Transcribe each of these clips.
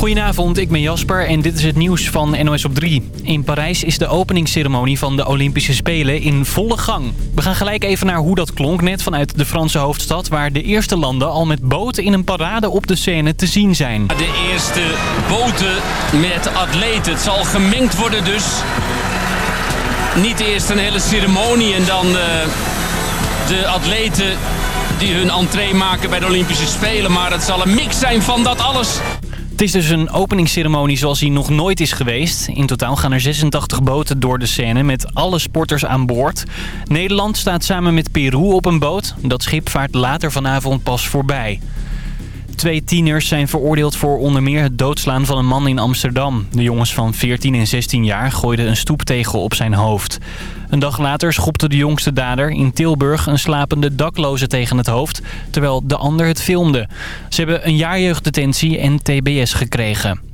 Goedenavond, ik ben Jasper en dit is het nieuws van NOS op 3. In Parijs is de openingsceremonie van de Olympische Spelen in volle gang. We gaan gelijk even naar hoe dat klonk net vanuit de Franse hoofdstad... waar de eerste landen al met boten in een parade op de scène te zien zijn. De eerste boten met atleten. Het zal gemengd worden dus. Niet eerst een hele ceremonie en dan uh, de atleten die hun entree maken bij de Olympische Spelen. Maar het zal een mix zijn van dat alles. Het is dus een openingsceremonie zoals die nog nooit is geweest. In totaal gaan er 86 boten door de scène met alle sporters aan boord. Nederland staat samen met Peru op een boot. Dat schip vaart later vanavond pas voorbij. Twee tieners zijn veroordeeld voor onder meer het doodslaan van een man in Amsterdam. De jongens van 14 en 16 jaar gooiden een stoeptegel op zijn hoofd. Een dag later schopte de jongste dader in Tilburg een slapende dakloze tegen het hoofd... terwijl de ander het filmde. Ze hebben een jaar jeugddetentie en tbs gekregen.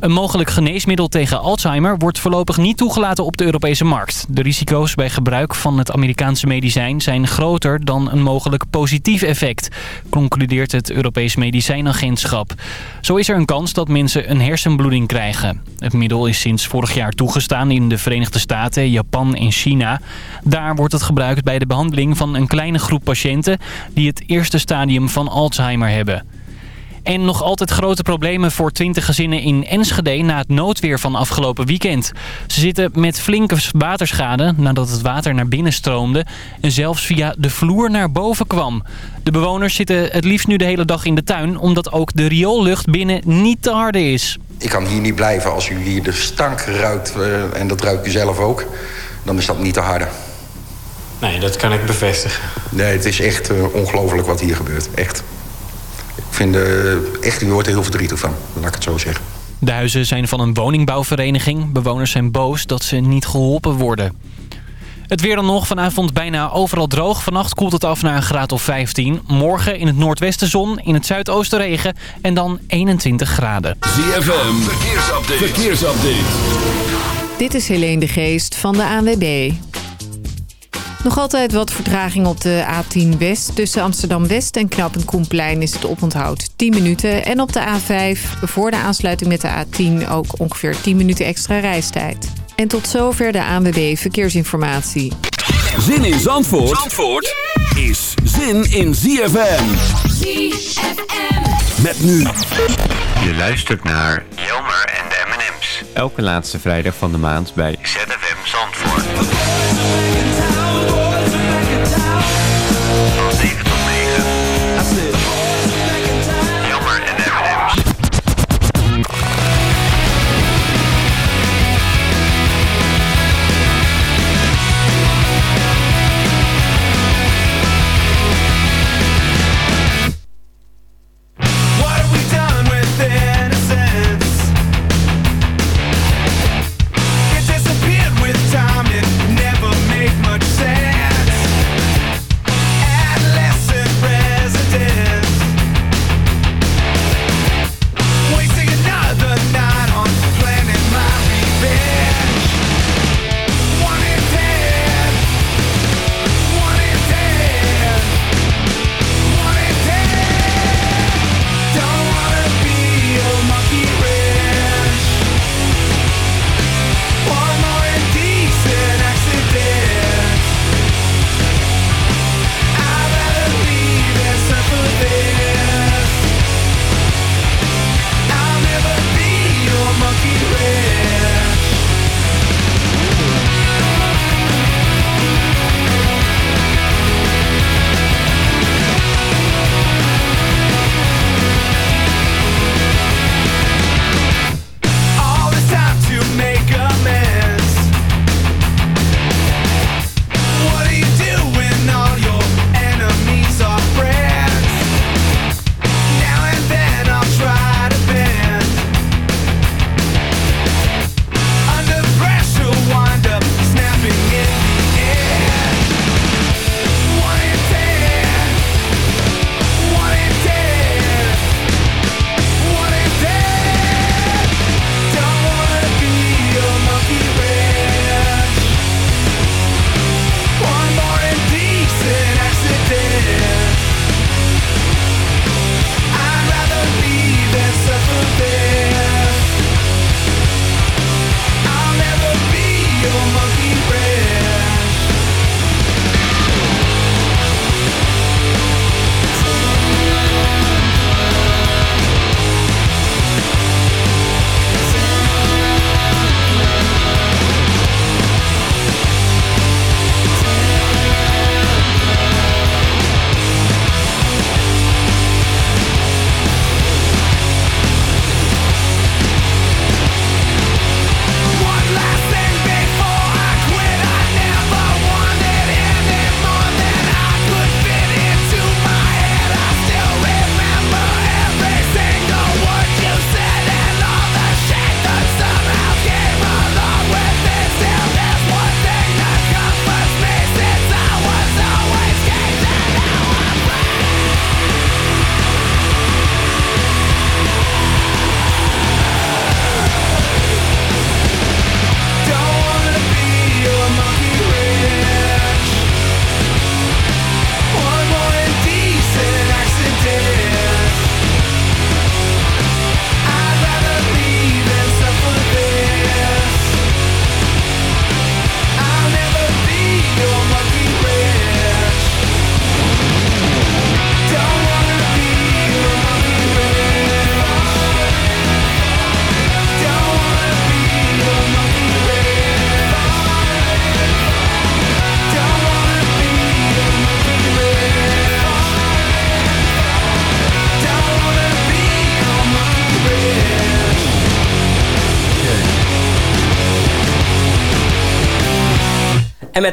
Een mogelijk geneesmiddel tegen Alzheimer wordt voorlopig niet toegelaten op de Europese markt. De risico's bij gebruik van het Amerikaanse medicijn zijn groter dan een mogelijk positief effect, concludeert het Europees Medicijnagentschap. Zo is er een kans dat mensen een hersenbloeding krijgen. Het middel is sinds vorig jaar toegestaan in de Verenigde Staten, Japan en China. Daar wordt het gebruikt bij de behandeling van een kleine groep patiënten die het eerste stadium van Alzheimer hebben. En nog altijd grote problemen voor 20 gezinnen in Enschede na het noodweer van afgelopen weekend. Ze zitten met flinke waterschade nadat het water naar binnen stroomde en zelfs via de vloer naar boven kwam. De bewoners zitten het liefst nu de hele dag in de tuin omdat ook de rioollucht binnen niet te harde is. Ik kan hier niet blijven als u hier de stank ruikt uh, en dat ruikt u zelf ook. Dan is dat niet te harde. Nee, dat kan ik bevestigen. Nee, het is echt uh, ongelooflijk wat hier gebeurt. Echt. Ik vind uh, echt, u hoort er heel verdrietig van. Laat ik het zo zeggen. De huizen zijn van een woningbouwvereniging. Bewoners zijn boos dat ze niet geholpen worden. Het weer dan nog. Vanavond bijna overal droog. Vannacht koelt het af naar een graad of 15. Morgen in het noordwesten zon, in het zuidoosten regen en dan 21 graden. ZFM, verkeersupdate. verkeersupdate. Dit is Helene de Geest van de ANWB. Nog altijd wat vertraging op de A10 West. Tussen Amsterdam-West en Knappend Koenplein is het oponthoud 10 minuten. En op de A5 voor de aansluiting met de A10 ook ongeveer 10 minuten extra reistijd. En tot zover de ANWB Verkeersinformatie. Zin in Zandvoort, Zandvoort is zin in ZFM. ZFM. Met nu. Je luistert naar Jelmer en de M&M's. Elke laatste vrijdag van de maand bij ZFM Zandvoort.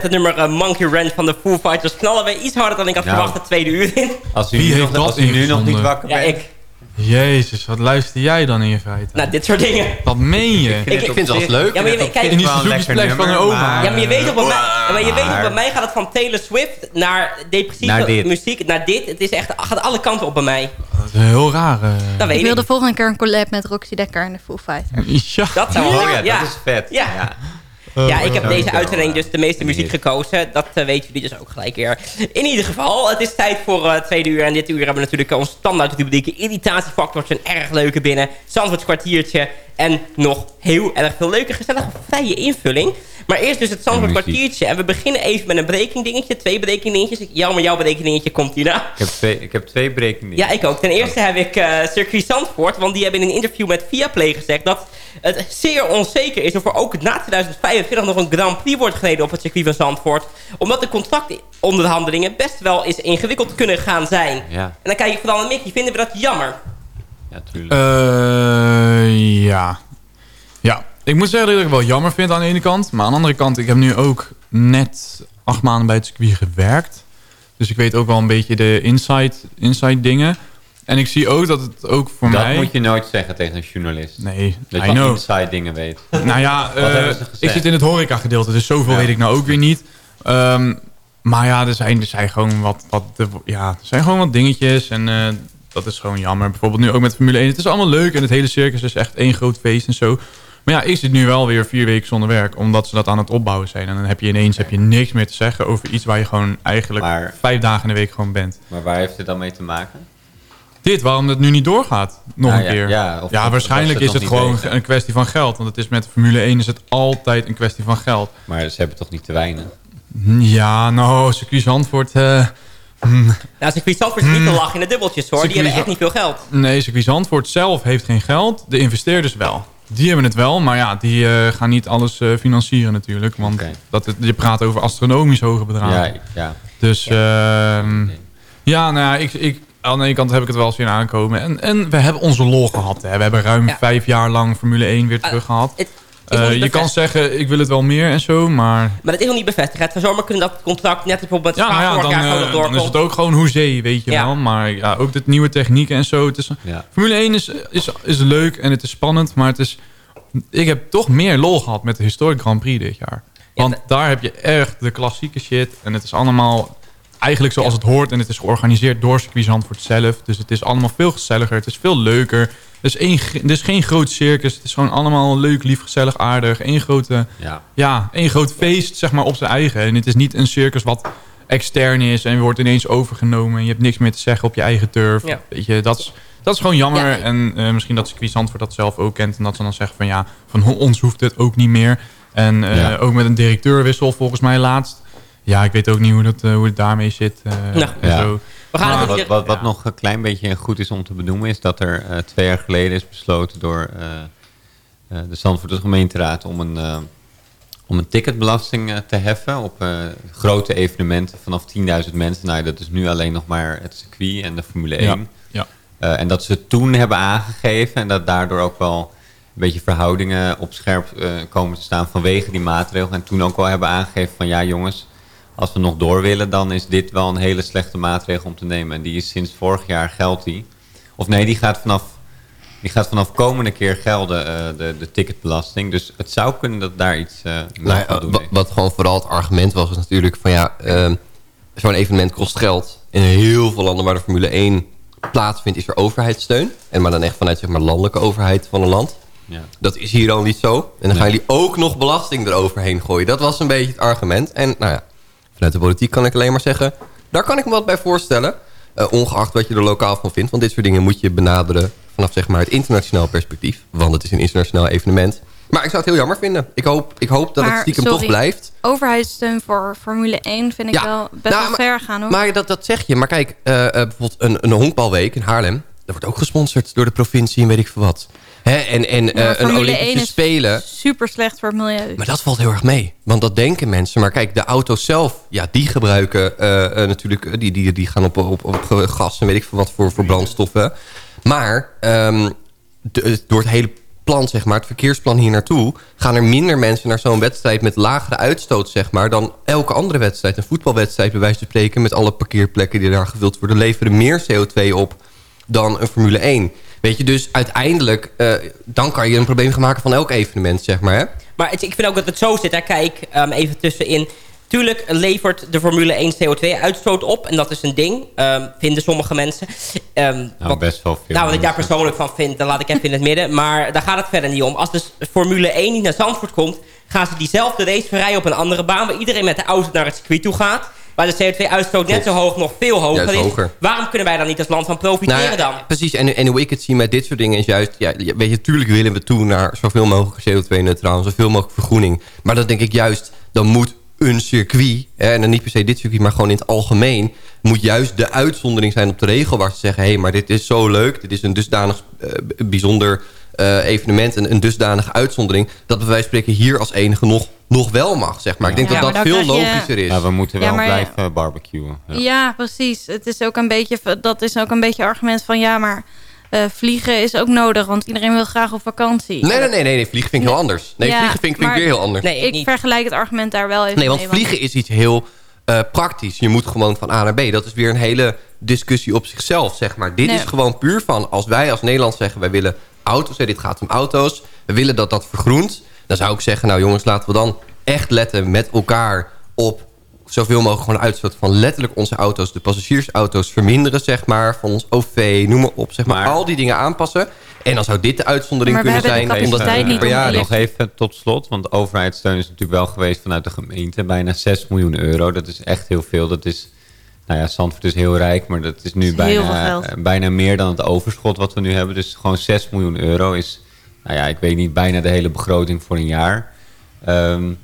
Het nummer eh, Monkey Ranch van de Foo Fighters knallen we iets harder dan ik had Nou. verwacht het tweede uur in. Als u, Wie heeft nog, dat als u nu nog niet wakker Ja, bent... ik. Jezus, wat luister jij dan in je feite? Nou, dit soort dingen. Wat meen je? Ik- ik vind het wel leuk. Ja, maar je, weet- kijk, In die verzoekjesplek van een oma. Ja, maar je weet toch, bij mij, ja, maar je weet toch, Maar- bij mij gaat het van Taylor Swift naar depressieve Naar muziek, naar dit. Het is echt, gaat alle kanten op bij mij. Dat is heel raar. Dat weet Ik ik. wil de volgende keer een collab met Roxy Dekker en de Foo Fighters. Ja. Dat zou Oh wel- ja, ja. dat is vet. Ja. ja. Ja, ik heb Oh, deze uitzending dus de meeste muziek gekozen. Dat eh, weten jullie dus ook gelijk weer. In ieder geval, het is tijd voor het tweede uur. En dit uur hebben we natuurlijk ons standaard rubriek irritatiefactortje. Een erg leuke binnen. Zandvoorts kwartiertje. En nog heel erg veel leuke, gezellige, vrije invulling. Maar eerst dus het Zandvoort kwartiertje. En we beginnen even met een breaking dingetje. Twee breaking dingetjes. Jammer, jouw breaking dingetje komt hierna. Ik heb twee, ik heb twee breaking. Ja, ik ook. Ten eerste heb ik eh Circuit Zandvoort. Want die hebben in een interview met Viaplay gezegd... dat het zeer onzeker is of er ook na 2045 nog een Grand Prix wordt gereden op het circuit van Zandvoort. Omdat de contractonderhandelingen best wel eens ingewikkeld kunnen gaan zijn. Ja, En dan kijk ik vooral naar Mickey. Vinden we dat jammer? ja tuurlijk. Eh, ja. Ja, ik moet zeggen dat ik het wel jammer vind aan de ene kant. Maar aan de andere kant, ik heb nu ook net acht maanden bij het circuit gewerkt. Dus ik weet ook wel een beetje de inside, inside dingen. En ik zie ook dat het ook voor dat mij... moet je nooit zeggen tegen een journalist. Nee, Dat je know. inside dingen weet. Nou ja, eh, ik zit in het horeca gedeelte, dus zoveel Ja. weet ik nou ook weer niet. Ehm, maar ja, er zijn, er zijn gewoon wat, wat, ja, er zijn gewoon wat dingetjes en eh, dat is gewoon jammer. Bijvoorbeeld nu ook met Formule 1. Het is allemaal leuk en het hele circus is echt één groot feest en zo. Maar ja, ik zit nu wel weer vier weken zonder werk, omdat ze dat aan het opbouwen zijn. En dan heb je ineens heb je niks meer te zeggen over iets waar je gewoon eigenlijk Maar- vijf dagen in de week gewoon bent. Maar waar heeft het dan mee te maken? Dit, waarom het nu niet doorgaat, nog Nou een ja, keer. ja, ja, waarschijnlijk is het gewoon een kwestie van geld. Want het is met Formule 1 is het altijd een kwestie van geld. Maar ze hebben toch niet te weinig? Ja, nou, circuit Zandvoort... eh, hmm, Nou, circuit Zandvoort is niet te lachen in de dubbeltjes hoor. Die hebben echt niet veel geld. nee, circuit Zandvoort zelf heeft geen geld. De investeerders wel. Die hebben het wel, maar ja, die eh, gaan niet alles eh, financieren natuurlijk. Want dat, het- je praat over astronomisch hoge bedragen. Ja, ja. Dus ehm, ja, nou ja, ik, ik, aan de ene kant heb ik het wel eens zien aankomen. En, en we hebben onze lol gehad. Hè. We hebben ruim Ja. vijf jaar lang Formule 1 weer terug gehad. Eh, je kan zeggen, ik wil het wel meer en zo, maar... Maar dat is nog niet bevestigd. Het zou zomaar kunnen dat het contract net bijvoorbeeld met Ja, nou ja, dan, jaar gewoon eh, dan is het ook gewoon hoezee, weet je Ja. wel. Maar ja, ook de nieuwe technieken en zo. Het is, Ja. Formule 1 is, is, is leuk en het is spannend, maar het is... Ik heb toch meer lol gehad met de Historic Grand Prix dit jaar. Want Ja, daar heb je echt de klassieke shit. En het is allemaal eigenlijk zoals het hoort. En het is georganiseerd door circuit Zandvoort zelf. Dus het is allemaal veel gezelliger. Het is veel leuker. Het is, één, is geen groot circus. Het is gewoon allemaal leuk, lief, gezellig, aardig. Eén grote Ja. ja, één groot feest zeg maar, op zijn eigen. En het is niet een circus wat extern is en wordt ineens overgenomen. En je hebt niks meer te zeggen op je eigen turf. Ja. Weet je, dat is, dat is gewoon jammer. Ja. En eh, misschien dat circuit Zandvoort dat zelf ook kent. En dat ze dan zeggen van ja, van ons hoeft het ook niet meer. En eh, Ja. ook met een directeurwissel volgens mij laatst. Ja, ik weet ook niet hoe, dat, eh, hoe het daarmee zit. eh, Nou. en Ja. zo. We gaan Maar het Wat, wat, wat Ja. nog een klein beetje goed is om te benoemen... is dat er eh, twee jaar geleden is besloten door eh, eh, de Zandvoortse gemeenteraad... om een, eh, om een ticketbelasting te heffen op eh, grote evenementen vanaf 10.000 mensen. Nou, dat is nu alleen nog maar het circuit en de Formule 1. Ja, ja. Eh, en dat ze toen hebben aangegeven en dat daardoor ook wel een beetje verhoudingen op scherp eh, komen te staan vanwege die maatregel. En toen ook wel hebben aangegeven van ja jongens, als we nog door willen, dan is dit wel een hele slechte maatregel om te nemen. En die is sinds vorig jaar geldt die. Of nee, die gaat vanaf, die gaat vanaf komende keer gelden, eh, de, de ticketbelasting. Dus het zou kunnen dat daar iets Nou gaat doen wa- heeft. wat gewoon vooral het argument was, is natuurlijk van ja, ehm, zo'n evenement kost geld. In heel veel landen waar de Formule 1 plaatsvindt, is er overheidssteun. En maar dan echt vanuit zeg maar landelijke overheid van een land. Ja. Dat is hier al niet zo. En dan gaan jullie ook nog belasting eroverheen gooien. Dat was een beetje het argument. En nou ja, vanuit de politiek kan ik alleen maar zeggen... daar kan ik me wat bij voorstellen. Eh, ongeacht wat je er lokaal van vindt. Want dit soort dingen moet je benaderen vanaf zeg maar, het internationaal perspectief. Want het is een internationaal evenement. Maar ik zou het heel jammer vinden. Ik hoop, ik hoop dat het stiekem sorry, toch blijft. Overheidssteun voor Formule 1 vind ik Ja. wel best Nou, wel maar- ver gaan hoor. Maar dat, dat zeg je. Maar kijk, eh, eh, bijvoorbeeld een, een honkbalweek in Haarlem... dat wordt ook gesponsord door de provincie en weet ik veel wat. Hè? En, en Ja, eh, een Olympische 1 is Spelen... super slecht voor het milieu. Maar dat valt heel erg mee. Want dat denken mensen. Maar kijk, de auto's zelf, ja, die gebruiken eh, eh, natuurlijk... Die, die, die gaan op, op, op gas en weet ik veel wat voor, voor brandstoffen. Maar ehm, de- door het hele plan, zeg maar, het verkeersplan hier naartoe... gaan er minder mensen naar zo'n wedstrijd met lagere uitstoot, zeg maar... dan elke andere wedstrijd. Een voetbalwedstrijd, bij wijze van spreken... met alle parkeerplekken die daar gevuld worden... leveren meer CO2 op dan een Formule 1. Weet je, dus uiteindelijk... Uh, dan kan je een probleem gaan maken van elk evenement, zeg maar. Hè? Maar het, ik vind ook dat het zo zit. Hè. Kijk, um, even tussenin... Tuurlijk levert de Formule 1 CO2-uitstoot op. En dat is een ding, um, vinden sommige mensen. Um, nou, wat, best wel veel. Nou, wat ik daar persoonlijk van vind, dan laat ik even in het midden. Maar daar gaat het verder niet om. Als de Formule 1 niet naar Zandvoort komt... gaan ze diezelfde race verrijden op een andere baan... waar iedereen met de auto naar het circuit toe gaat... waar de CO2-uitstoot net zo hoog, nog veel hoger is. Hoger. Waarom kunnen wij dan niet als land van profiteren nou, dan? Precies, en, en hoe ik het zie met dit soort dingen is juist... Ja, weet je, tuurlijk willen we toe naar zoveel mogelijk CO2-neutraal... zoveel mogelijk vergroening. Maar dat denk ik juist, dan moet een circuit, hè, en dan niet per se dit circuit, maar gewoon in het algemeen, moet juist de uitzondering zijn op de regel waar ze zeggen, hé, hey, maar dit is zo leuk, dit is een dusdanig uh, bijzonder uh, evenement, een, een dusdanige uitzondering, dat bij wijze van spreken hier als enige nog, nog wel mag, zeg maar. Ik denk ja, dat dat veel logischer is. Ja, we moeten wel maar, blijven barbecuen. Ja. ja. precies. Het is ook een beetje, dat is ook een beetje argument van, ja, maar uh, vliegen is ook nodig, want iedereen wil graag op vakantie. Nee, nee, nee, nee, nee vliegen vind ik heel anders. Nee, ja, vliegen vind, vind ik weer heel anders. Nee, ik, ik vergelijk het argument daar wel even Nee, want mee, vliegen is iets heel uh, praktisch. Je moet gewoon van A naar B. Dat is weer een hele discussie op zichzelf, zeg maar. Dit nee. is gewoon puur van, als wij als Nederland zeggen... wij willen auto's, hè, dit gaat om auto's... we willen dat dat vergroent... dan zou ik zeggen, nou jongens, laten we dan echt letten met elkaar op zoveel mogelijk gewoon uitstoot van letterlijk onze auto's... de passagiersauto's verminderen, zeg maar, van ons OV, noem maar op. Zeg maar, maar al die dingen aanpassen. En dan zou dit de uitzondering kunnen zijn. Omdat het niet per jaar Nog even tot slot, want de overheidssteun is natuurlijk wel geweest vanuit de gemeente. Bijna 6 miljoen euro, dat is echt heel veel. Dat is, nou ja, Zandvoort is heel rijk, maar dat is nu is bijna, bijna meer dan het overschot wat we nu hebben. Dus gewoon 6 miljoen euro is, nou ja, ik weet niet, bijna de hele begroting voor een jaar. Um,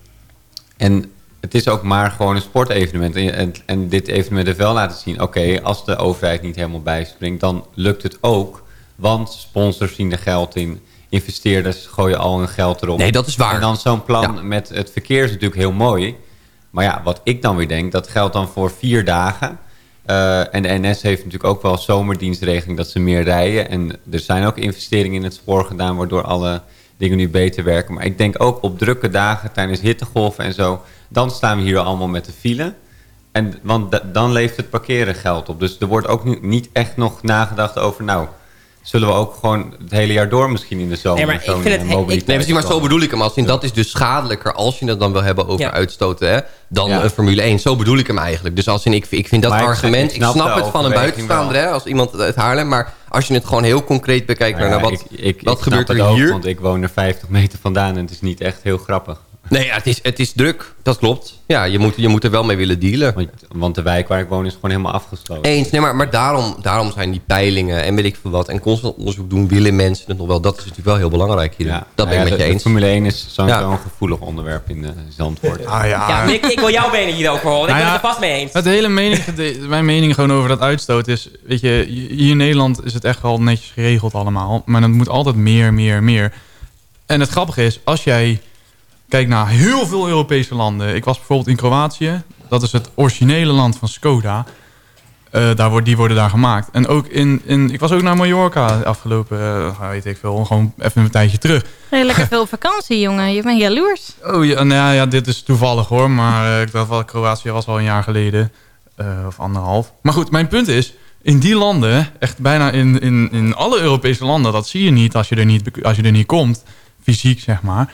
en het is ook maar gewoon een sportevenement. En, en, dit evenement heeft wel laten zien... oké, als de overheid niet helemaal bijspringt... dan lukt het ook. Want sponsors zien er geld in. Investeerders gooien al hun geld erop. Nee, dat is waar. En dan zo'n plan met het verkeer is natuurlijk heel mooi. Maar ja, wat ik dan weer denk... dat geldt dan voor vier dagen... Uh, en de NS heeft natuurlijk ook wel zomerdienstregeling dat ze meer rijden. En er zijn ook investeringen in het spoor gedaan... waardoor alle dingen nu beter werken. Maar ik denk ook op drukke dagen tijdens hittegolven en zo dan staan we hier allemaal met de file. En, want dan levert het parkeren geld op. Dus er wordt ook nu niet echt nog nagedacht over... nou, zullen we ook gewoon het hele jaar door misschien in de zomer... Nee, maar ik vind het... Ik, nee, maar, maar zo bedoel ik hem. Als in, dat is dus schadelijker als je het dan wil hebben over ja. uitstoten... Hè, dan ja. Formule 1. Zo bedoel ik hem eigenlijk. Dus als in, ik, ik vind dat maar argument... Ik, snap, het van een buitenstaander, hè, als iemand uit Haarlem... maar als je het gewoon heel concreet bekijkt... Nou, naar wat, ik, wat gebeurt er ook, hier... want ik woon er 50 meter vandaan en het is niet echt heel grappig. Nee, ja, het, is, het is druk. Dat klopt. Ja, je moet, je moet er wel mee willen dealen. Want, want de wijk waar ik woon is gewoon helemaal afgesloten. Eens, nee, maar, maar daarom, daarom zijn die peilingen en weet ik veel wat... en constant onderzoek doen, willen mensen het nog wel. Dat is natuurlijk wel heel belangrijk hier. Ja, dat ben ik ja, met je de, eens. De Formule 1 is zo'n ja. gevoelig onderwerp in uh, Zandvoort. Ah, ja. ja ik, ik, wil jouw mening hierover horen. Ik nou ben het er vast mee eens. Het hele mening, de, mijn mening gewoon over dat uitstoot is... weet je, hier in Nederland is het echt wel netjes geregeld allemaal. Maar het moet altijd meer, meer, meer. En het grappige is, als jij kijk naar heel veel Europese landen. Ik was bijvoorbeeld in Kroatië. Dat is het originele land van Skoda. Uh, daar wordt, die worden daar gemaakt. En ook in, in, ik was ook naar Mallorca afgelopen, uh, weet ik veel, gewoon even een tijdje terug. Hey, lekker veel vakantie, jongen. Je bent jaloers. Oh ja, nou ja, ja dit is toevallig hoor. Maar uh, ik dacht wel, Kroatië was al een jaar geleden. of anderhalf. Maar goed, mijn punt is, in die landen, echt bijna in, in, in alle Europese landen, dat zie je niet als je er niet, als je er niet komt. Fysiek, zeg maar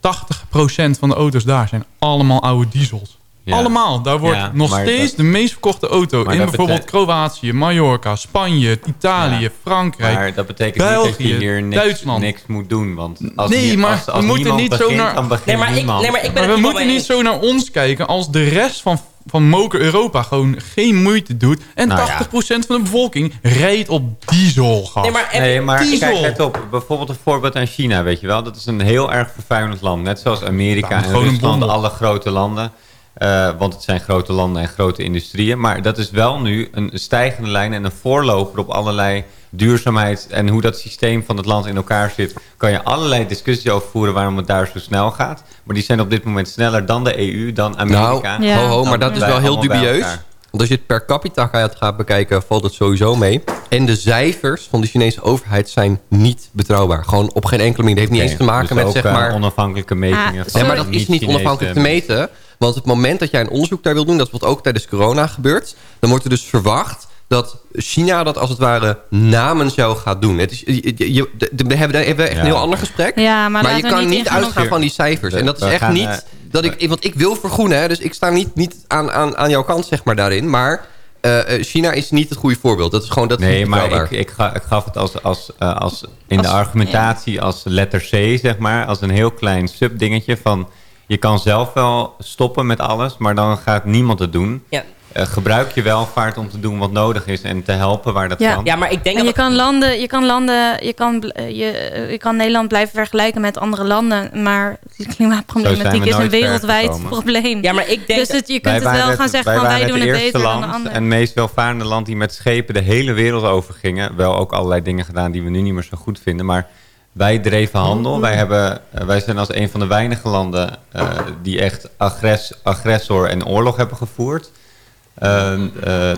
80% van de auto's daar zijn allemaal oude diesels. Ja. Allemaal. Daar wordt ja, nog steeds dat... de meest verkochte auto in bijvoorbeeld Kroatië, Mallorca, Spanje, Italië, ja. Frankrijk, Maar dat betekent België, niet dat je hier niks, Duitsland. niks moet doen. Want als nee, maar als, als we moeten niet begint, zo naar... Nee, maar ik, nee, maar ik ben maar we moeten niet zo naar ons kijken als de rest van van moker Europa gewoon geen moeite doet. En nou 80% ja. van de bevolking rijdt op dieselgas. Nee, maar, nee, maar diesel. kijk op. Bijvoorbeeld een voorbeeld aan China, weet je wel. Dat is een heel erg vervuilend land. Net zoals Amerika en Rusland, alle grote landen. Uh, want het zijn grote landen en grote industrieën. Maar dat is wel nu een stijgende lijn en een voorloper op allerlei duurzaamheid... en hoe dat systeem van het land in elkaar zit... kan je allerlei discussies over voeren waarom het daar zo snel gaat. Maar die zijn op dit moment sneller dan de EU, dan Amerika. Nou, ho, ho, maar dat is wel heel dubieus. Want als je het per capita gaat, gaat bekijken, valt het sowieso mee. En de cijfers van de Chinese overheid zijn niet betrouwbaar. Gewoon op geen enkele manier. Het heeft niet eens te maken dus met zeg eh, maar... onafhankelijke metingen Ah, Nee, maar dat is niet onafhankelijk te meten. Want het moment dat jij een onderzoek daar wil doen... dat is wat ook tijdens corona gebeurt... dan wordt er dus verwacht dat China dat als het ware namens jou gaat doen. Het is, je, we hebben, echt Ja. een heel ander gesprek. Ja, maar, maar je kan niet uitgaan van die cijfers. En dat is echt niet... eh, dat ik, want ik wil vergroenen, hè, dus ik sta niet, niet aan, aan, aan jouw kant zeg maar, daarin. Maar eh, eh, China is niet het goede voorbeeld. Dat is gewoon dat Nee, maar ik, ik, ga, ik gaf het als, als, eh, als in Als- de argumentatie als letter C, zeg maar. Als een heel klein subdingetje van... je kan zelf wel stoppen met alles, maar dan gaat niemand het doen. Ja. Eh, gebruik je welvaart om te doen wat nodig is en te helpen waar dat Ja. kan. Ja, maar ik denk En dat... je kan landen, je kan landen, je kan, eh, je, eh, je kan Nederland blijven vergelijken met andere landen, maar klimaatproblematiek is een wereldwijd probleem. Ja, maar ik denk... dus het, je kunt het wel gaan zeggen van wij doen het het beter dan de anderen. en meest welvarende land die met schepen de hele wereld over gingen. Wel ook allerlei dingen gedaan die we nu niet meer zo goed vinden. Maar wij dreven handel. Wij, hebben, wij zijn als een van de weinige landen eh, die echt agress, agressor en oorlog hebben gevoerd. Eh, eh,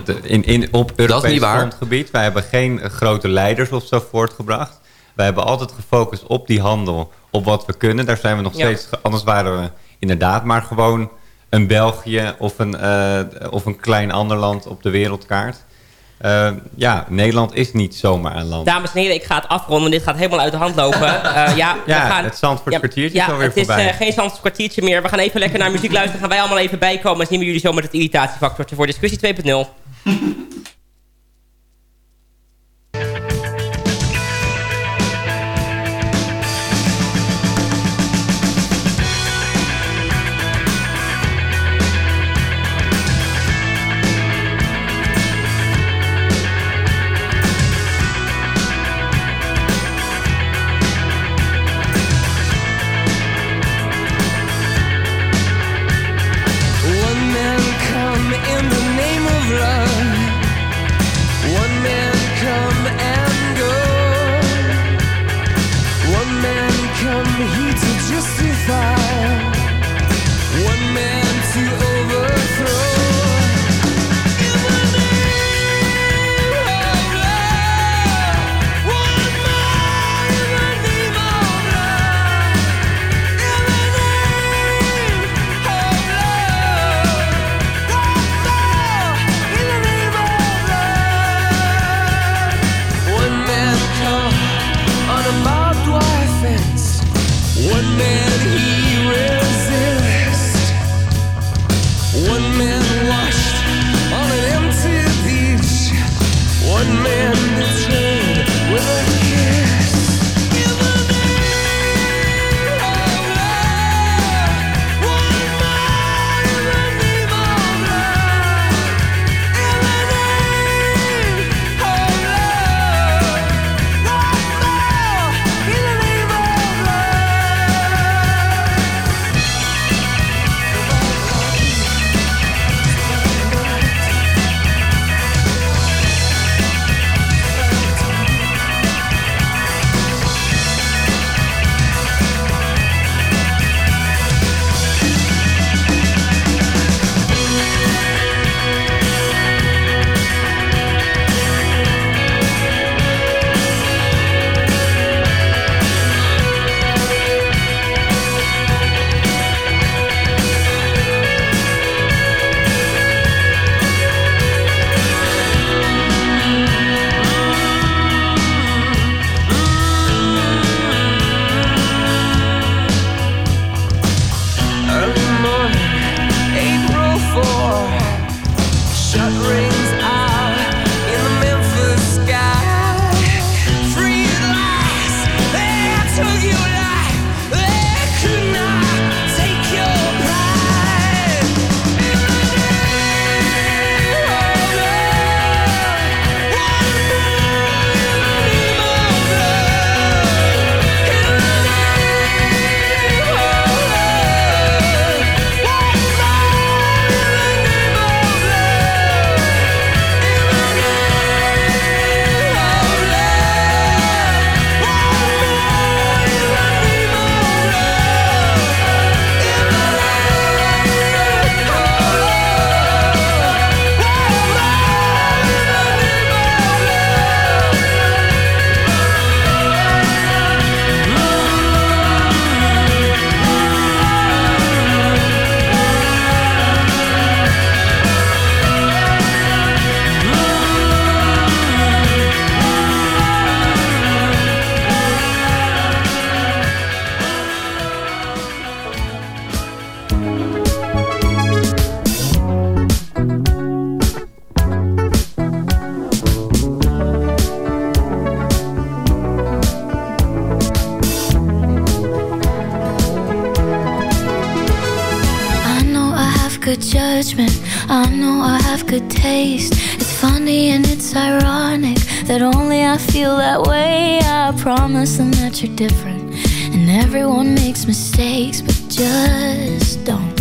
de- in, in, op Europees grondgebied. Wij hebben geen eh, grote leiders of zo voortgebracht. Wij hebben altijd gefocust op die handel, op wat we kunnen. Daar zijn we nog Ja. steeds... Anders waren we inderdaad maar gewoon een België of een, eh, of een klein ander land op de wereldkaart. Eh, ja, Nederland is niet zomaar een land. Dames en heren, ik ga het afronden. Dit gaat helemaal uit de hand lopen. Eh, ja, we gaan, het Zandvoort kwartiertje ja, is alweer het is voorbij. eh, geen Zandvoort kwartiertje meer. We gaan even lekker naar muziek luisteren. Gaan wij allemaal even bijkomen. En zien we jullie zo met het irritatiefactortje voor discussie 2.0. you're different. And everyone makes mistakes, but just don't.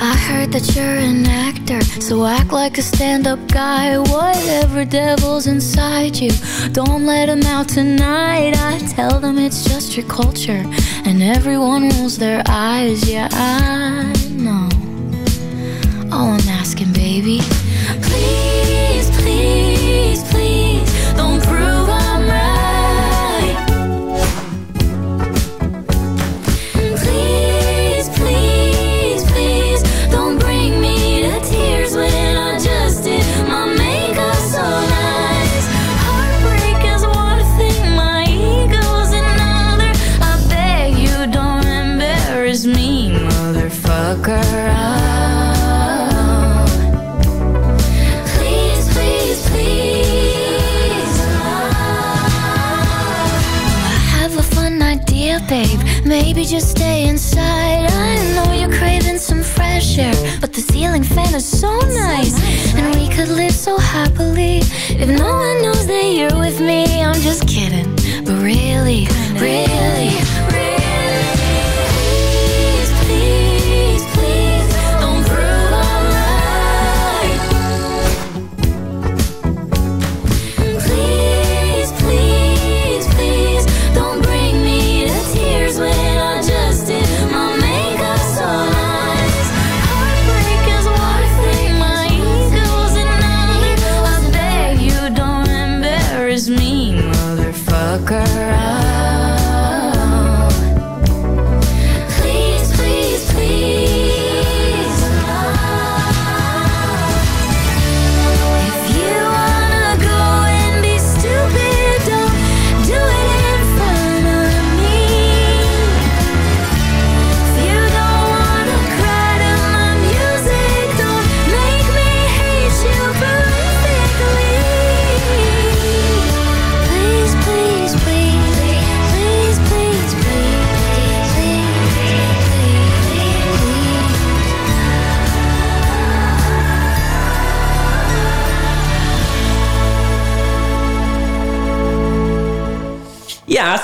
I heard that you're an actor, so act like a stand up guy. Whatever devil's inside you, don't let him out tonight. I tell them it's just your culture, and everyone rolls their eyes. Yeah, I know. All I'm asking, baby, please, Maybe just stay inside. I know you're craving some fresh air, but the ceiling fan is so nice. And we could live so happily if no one knows that you're with me. I'm just kidding, but really, really.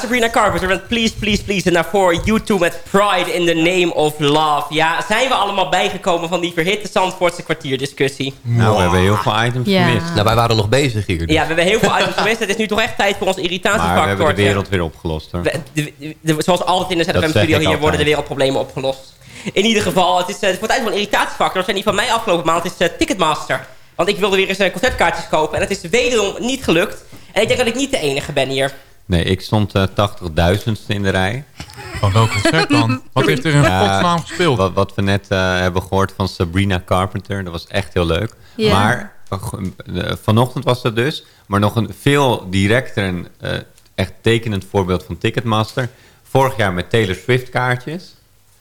Sabrina Carpenter met Please, Please, Please. En daarvoor YouTube met Pride in the Name of Love. Ja, zijn we allemaal bijgekomen van die verhitte Zandvoortse kwartierdiscussie? Nou, we hebben heel veel items Ja. gemist. Nou, wij waren nog bezig hier. dus. Ja, we hebben heel veel items gemist. Het is nu toch echt tijd voor ons Maar we irritatiefactor. hebben de wereld weer opgelost hoor. We- de- de- de- zoals altijd in de ZFM-studio hier altijd. worden de wereldproblemen opgelost. In ieder geval, het is eh, voor tijd van een irritatiefactor. En die van mij afgelopen maand is eh, Ticketmaster. Want ik wilde weer eens eh, concertkaartjes kopen. En het is wederom niet gelukt. En ik denk dat ik niet de enige ben hier. Nee, ik stond eh 80.000ste in de rij. Van welk concert dan? Wat heeft er in godsnaam gespeeld? Wat, wat we net eh, hebben gehoord van Sabrina Carpenter. Dat was echt heel leuk. Maar eh, eh, vanochtend was dat dus. Maar nog een veel directer en eh, echt tekenend voorbeeld van Ticketmaster. Vorig jaar met Taylor Swift kaartjes.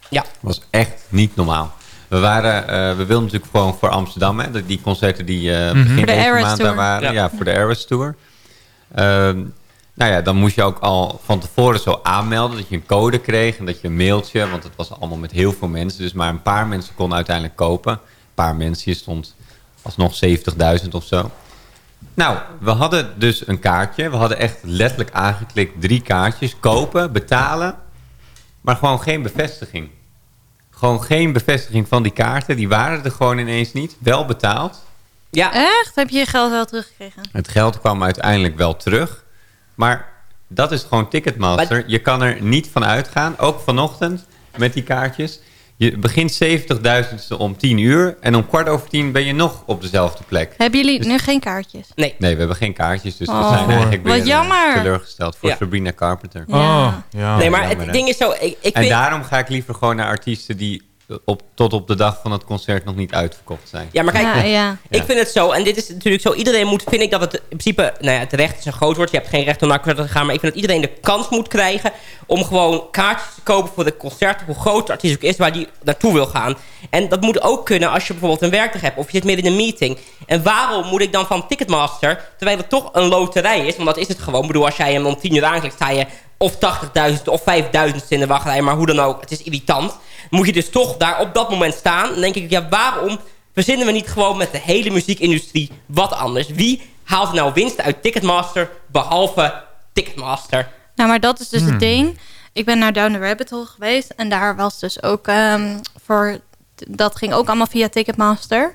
Ja. was echt niet normaal. We, waren, eh, we wilden natuurlijk gewoon voor Amsterdam. Hè, die concerten die eh Mhm. begin de deze maand daar waren. Ja. Ja. voor de Eras Tour. Ehm, nou ja, dan moest je ook al van tevoren zo aanmelden... dat je een code kreeg en dat je een mailtje... want het was allemaal met heel veel mensen. Dus maar een paar mensen konden uiteindelijk kopen. Een paar mensen, je stond alsnog 70.000 of zo. Nou, we hadden dus een kaartje. We hadden echt letterlijk aangeklikt drie kaartjes. Kopen, betalen, maar gewoon geen bevestiging. Gewoon geen bevestiging van die kaarten. Die waren er gewoon ineens niet. Wel betaald. Ja. Echt? Heb je je geld wel teruggekregen? Het geld kwam uiteindelijk wel terug. Maar dat is gewoon Ticketmaster. Je kan er niet van uitgaan. Ook vanochtend met die kaartjes. Je begint 70.000ste om 10 uur. En om kwart over 10 ben je nog op dezelfde plek. Hebben jullie nu geen kaartjes? Nee. Nee, we hebben geen kaartjes. Dus we Oh, zijn eigenlijk wat weer eh, jammer. teleurgesteld voor Ja. Sabrina Carpenter. Oh, ja. Nee, maar Jammer, het ding is zo... Ik, ik en vind- daarom ga ik liever gewoon naar artiesten die op, tot op de dag van het concert nog niet uitverkocht zijn. Ja, maar kijk, Ja, ja. ik vind het zo, en dit is natuurlijk zo, iedereen moet, vind ik dat het in principe, nou ja, het recht is een groot woord, je hebt geen recht om naar concert te gaan, maar ik vind dat iedereen de kans moet krijgen om gewoon kaartjes te kopen voor de concert, hoe groot de artiest ook is, waar die naartoe wil gaan. En dat moet ook kunnen als je bijvoorbeeld een werkdag hebt, of je zit midden in een meeting. En waarom moet ik dan van Ticketmaster, terwijl het toch een loterij is, want dat is het gewoon, ik bedoel, als jij hem om 10 uur aanklikt, sta je of 80.000 of 5.000 in de wachtrij, maar hoe dan ook, het is irritant. Moet je dus toch daar op dat moment staan. Dan denk ik, ja, waarom verzinnen we niet gewoon met de hele muziekindustrie wat anders? Wie haalt nou winst uit Ticketmaster behalve Ticketmaster? Nou, maar dat is dus Hmm. het ding. Ik ben naar Down the Rabbit Hole geweest. En daar was dus ook ehm, voor... Dat ging ook allemaal via Ticketmaster.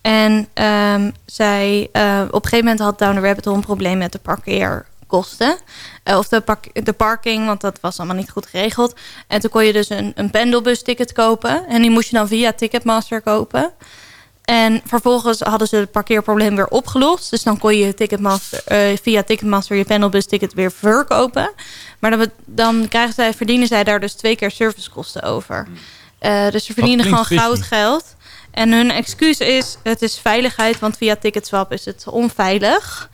En ehm, zij... eh, op een gegeven moment had Down the Rabbit Hole een probleem met de parkeerkosten. Eh, of de, park- de parking, want dat was allemaal niet goed geregeld. En toen kon je dus een, een pendelbusticket kopen. En die moest je dan via Ticketmaster kopen. En vervolgens hadden ze het parkeerprobleem weer opgelost. Dus dan kon je Ticketmaster, eh, via Ticketmaster je panelbus-ticket weer verkopen. Maar dan, dan krijgen zij, verdienen zij daar dus twee keer servicekosten over. Eh, dus ze verdienen gewoon goud geld. En hun excuus is, het is veiligheid, want via Ticketswap is het onveilig.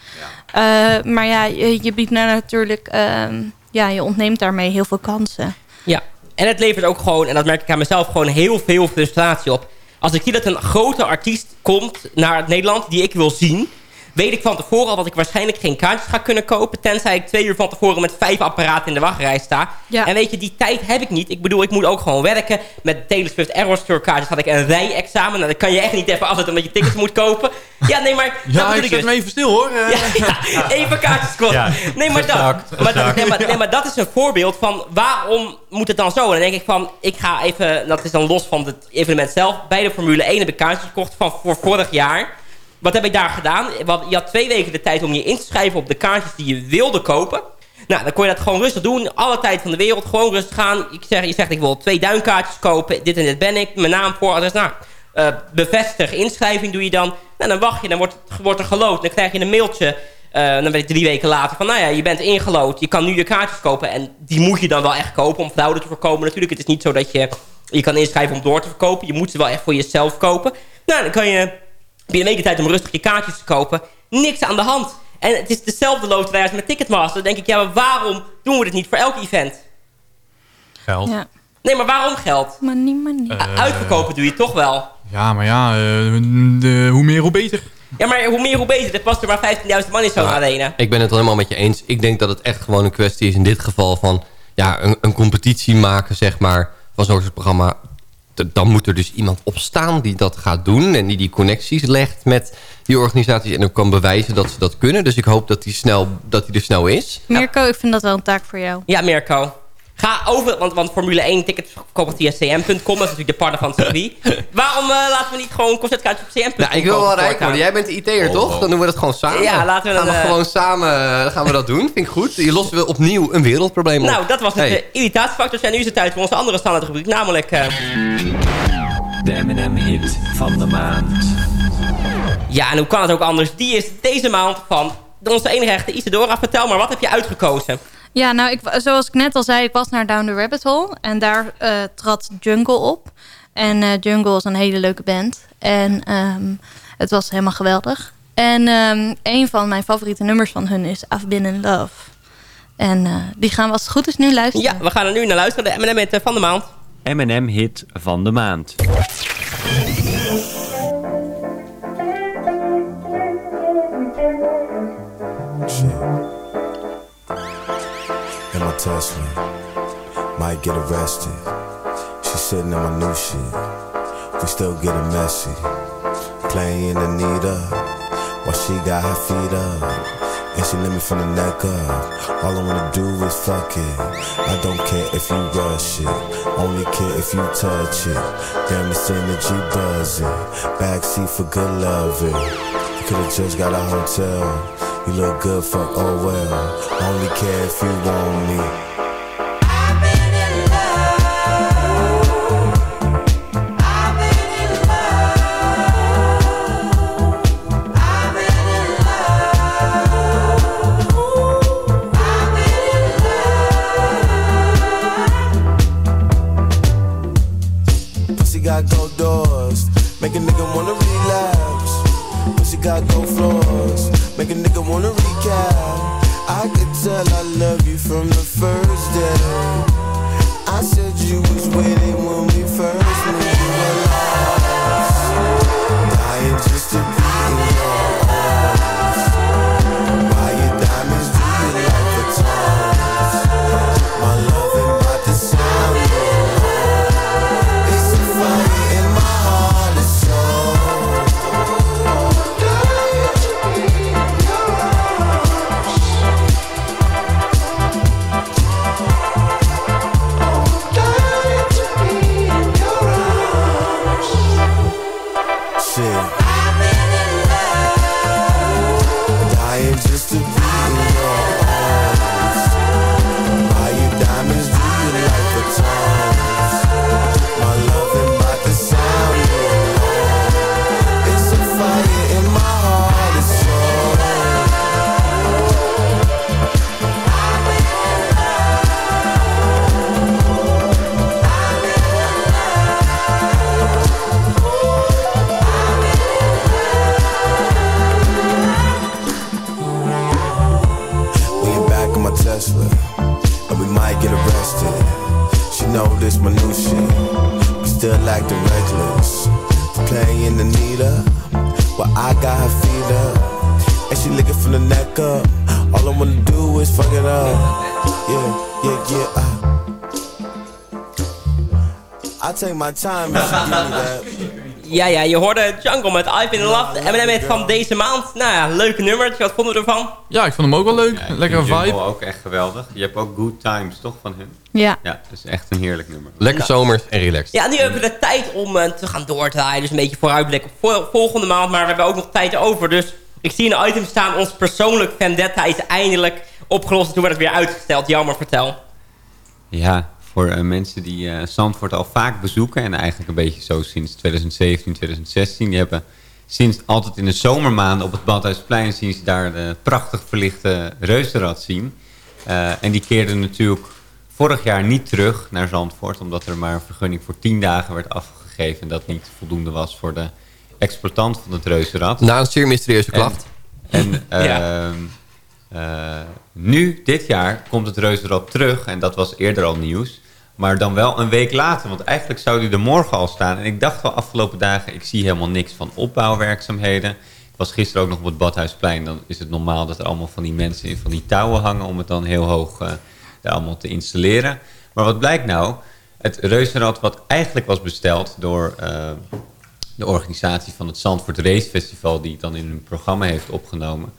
Eh, maar ja, je, je biedt nou natuurlijk, ehm, ja, je ontneemt daarmee heel veel kansen. Ja, en het levert ook gewoon, en dat merk ik aan mezelf, gewoon heel veel frustratie op. Als ik zie dat een grote artiest komt naar Nederland die ik wil zien... weet ik van tevoren al dat ik waarschijnlijk geen kaartjes ga kunnen kopen... tenzij ik twee uur van tevoren met vijf apparaten in de wachtrij sta. Ja. En weet je, die tijd heb ik niet. Ik bedoel, ik moet ook gewoon werken. Met Taylor Swift Error Store kaartjes had ik een rijexamen. Nou, dat kan je echt niet even afzetten omdat je tickets moet kopen. Ja, nee, maar... dat Ja, bedoel ik zet dus. me even stil hoor. Ja, ja, even kaartjes kosten. Ja, nee, maar dat, nee, maar, nee, maar dat is een voorbeeld van waarom moet het dan zo? En dan denk ik van, ik ga even, dat is dan los van het evenement zelf. Bij de Formule 1 heb ik kaartjes gekocht van voor vorig jaar. Wat heb ik daar gedaan? Want je had twee weken de tijd om je in te schrijven op de kaartjes die je wilde kopen. Nou, dan kon je dat gewoon rustig doen. Alle tijd van de wereld. Gewoon rustig gaan. Ik zeg, je zegt, ik wil twee duinkaartjes kopen. Dit en dit ben ik. Mijn naam, vooradres. Nou, eh, bevestig. Inschrijving doe je dan. Nou, dan wacht je. Dan wordt, wordt er gelood. Dan krijg je een mailtje. eh, dan weet ik drie weken later van, nou ja, je bent ingelood. Je kan nu je kaartjes kopen. En die moet je dan wel echt kopen om fraude te voorkomen. Natuurlijk, het is niet zo dat je je kan inschrijven om door te verkopen. Je moet ze wel echt voor jezelf kopen. Nou, dan kan je heb je de tijd om rustig je kaartjes te kopen. Niks aan de hand. En het is dezelfde loterij als met Ticketmaster. Dan denk ik, ja, maar waarom doen we dit niet voor elk event? Geld. Ja. Nee, maar waarom geld? Money, money. Uh, Uitverkopen doe je toch wel. Ja, maar ja, eh, de, hoe meer hoe beter. Ja, maar hoe meer hoe beter. Er past er maar 15.000 man in zo'n arena. Ik ben het helemaal met je eens. Ik denk dat het echt gewoon een kwestie is in dit geval van... Ja, een, een competitie maken, zeg maar, van zo'n soort programma. Dan moet er dus iemand op staan die dat gaat doen... en die die connecties legt met die organisaties... en ook kan bewijzen dat ze dat kunnen. Dus ik hoop dat die, snel, dat die er snel is. Mirko, ik vind dat wel een taak voor jou. Ja, Mirko. Ga over, want, want Formule 1 tickets kopen via cm.com. Dat is natuurlijk de partner van het circuit. Waarom eh, laten we niet gewoon een concertkaartje op cm.com Nou, ik wil wel rijk worden. Jij bent de IT'er, toch? Dan doen we dat gewoon samen. Ja, laten we gaan dan, we eh, gewoon samen eh, gaan we dat doen. Vind ik goed. Je lost we opnieuw een wereldprobleem op. Nou, dat was het Hey. hey. irritatiefactor. En nu is het tijd voor onze andere standaard rubriek. Namelijk... eh, De M&M-hit van de maand. Ja, en hoe kan het ook anders? Die is deze maand van onze enige echte Isadora. Vertel maar, wat heb je uitgekozen? Ja, nou, ik, zoals ik net al zei, ik was naar Down the Rabbit Hole. En daar eh, trad Jungle op. En eh, Jungle is een hele leuke band. En ehm, het was helemaal geweldig. En ehm, een van mijn favoriete nummers van hun is I've Been In Love. En eh, die gaan we als het goed is nu luisteren. Ja, we gaan er nu naar luisteren. De M&M hit van de maand. M&M-hit van de maand. In my Tesla. Might get arrested. She sitting in my new shit. We still getting messy. Playing Anita while she got her feet up. And she let me from the neck up. All I wanna do is fuck it. I don't care if you rush it. Only care if you touch it. Damn, this energy buzzing. Backseat for good loving. You could've just got a hotel. You look good, fuck, oh well. Only care if you want me. I've been in love I've been in love I've been in love I've been in love Pussy got gold doors, make a nigga wanna relapse. Pussy got gold floors, make a nigga wanna recap. I could tell I love you from the first day. I said you was waiting when we first lost, dying just to take my time if that. Ja, ja, je hoorde Jungle met I've Been in Love. Eminem heeft van deze maand. Nou ja, leuke nummertje. Wat vonden we ervan? Ja, ik vond hem ook wel leuk. Ja, vind vibe. Jungle ook echt geweldig. Je hebt ook Good Times, toch, van hun? Ja. Ja, dat is echt een heerlijk nummer. Lekker zomers en relaxed. Ja, nu hebben we de tijd om eh, te gaan doordraaien. Dus een beetje vooruitblikken op vol- volgende maand. Maar we hebben ook nog tijd over. Dus ik zie in de item staan... ons persoonlijk vendetta is eindelijk opgelost. Toen werd het weer uitgesteld. Jammer, vertel. Ja, voor eh, mensen die eh Zandvoort al vaak bezoeken... en eigenlijk een beetje zo sinds 2017, 2016... die hebben sinds altijd in de zomermaanden op het Badhuisplein... zien ze daar de prachtig verlichte reuzenrad zien. Eh, en die keerden natuurlijk vorig jaar niet terug naar Zandvoort... omdat er maar een vergunning voor 10 dagen werd afgegeven... en dat niet voldoende was voor de exploitant van het reuzenrad. Na een zeer mysterieuze En- klacht. En, Ja. ehm, eh, nu, dit jaar, komt het reuzenrad terug. En dat was eerder al nieuws. Maar dan wel een week later. Want eigenlijk zou die er morgen al staan. En ik dacht wel afgelopen dagen, ik zie helemaal niks van opbouwwerkzaamheden. Ik was gisteren ook nog op het Badhuisplein. Dan is het normaal dat er allemaal van die mensen in van die touwen hangen... om het dan heel hoog daar allemaal te installeren. Maar wat blijkt nou? Het reuzenrad wat eigenlijk was besteld door... eh, de organisatie van het Zandvoort Race Festival... die het dan in hun programma heeft opgenomen...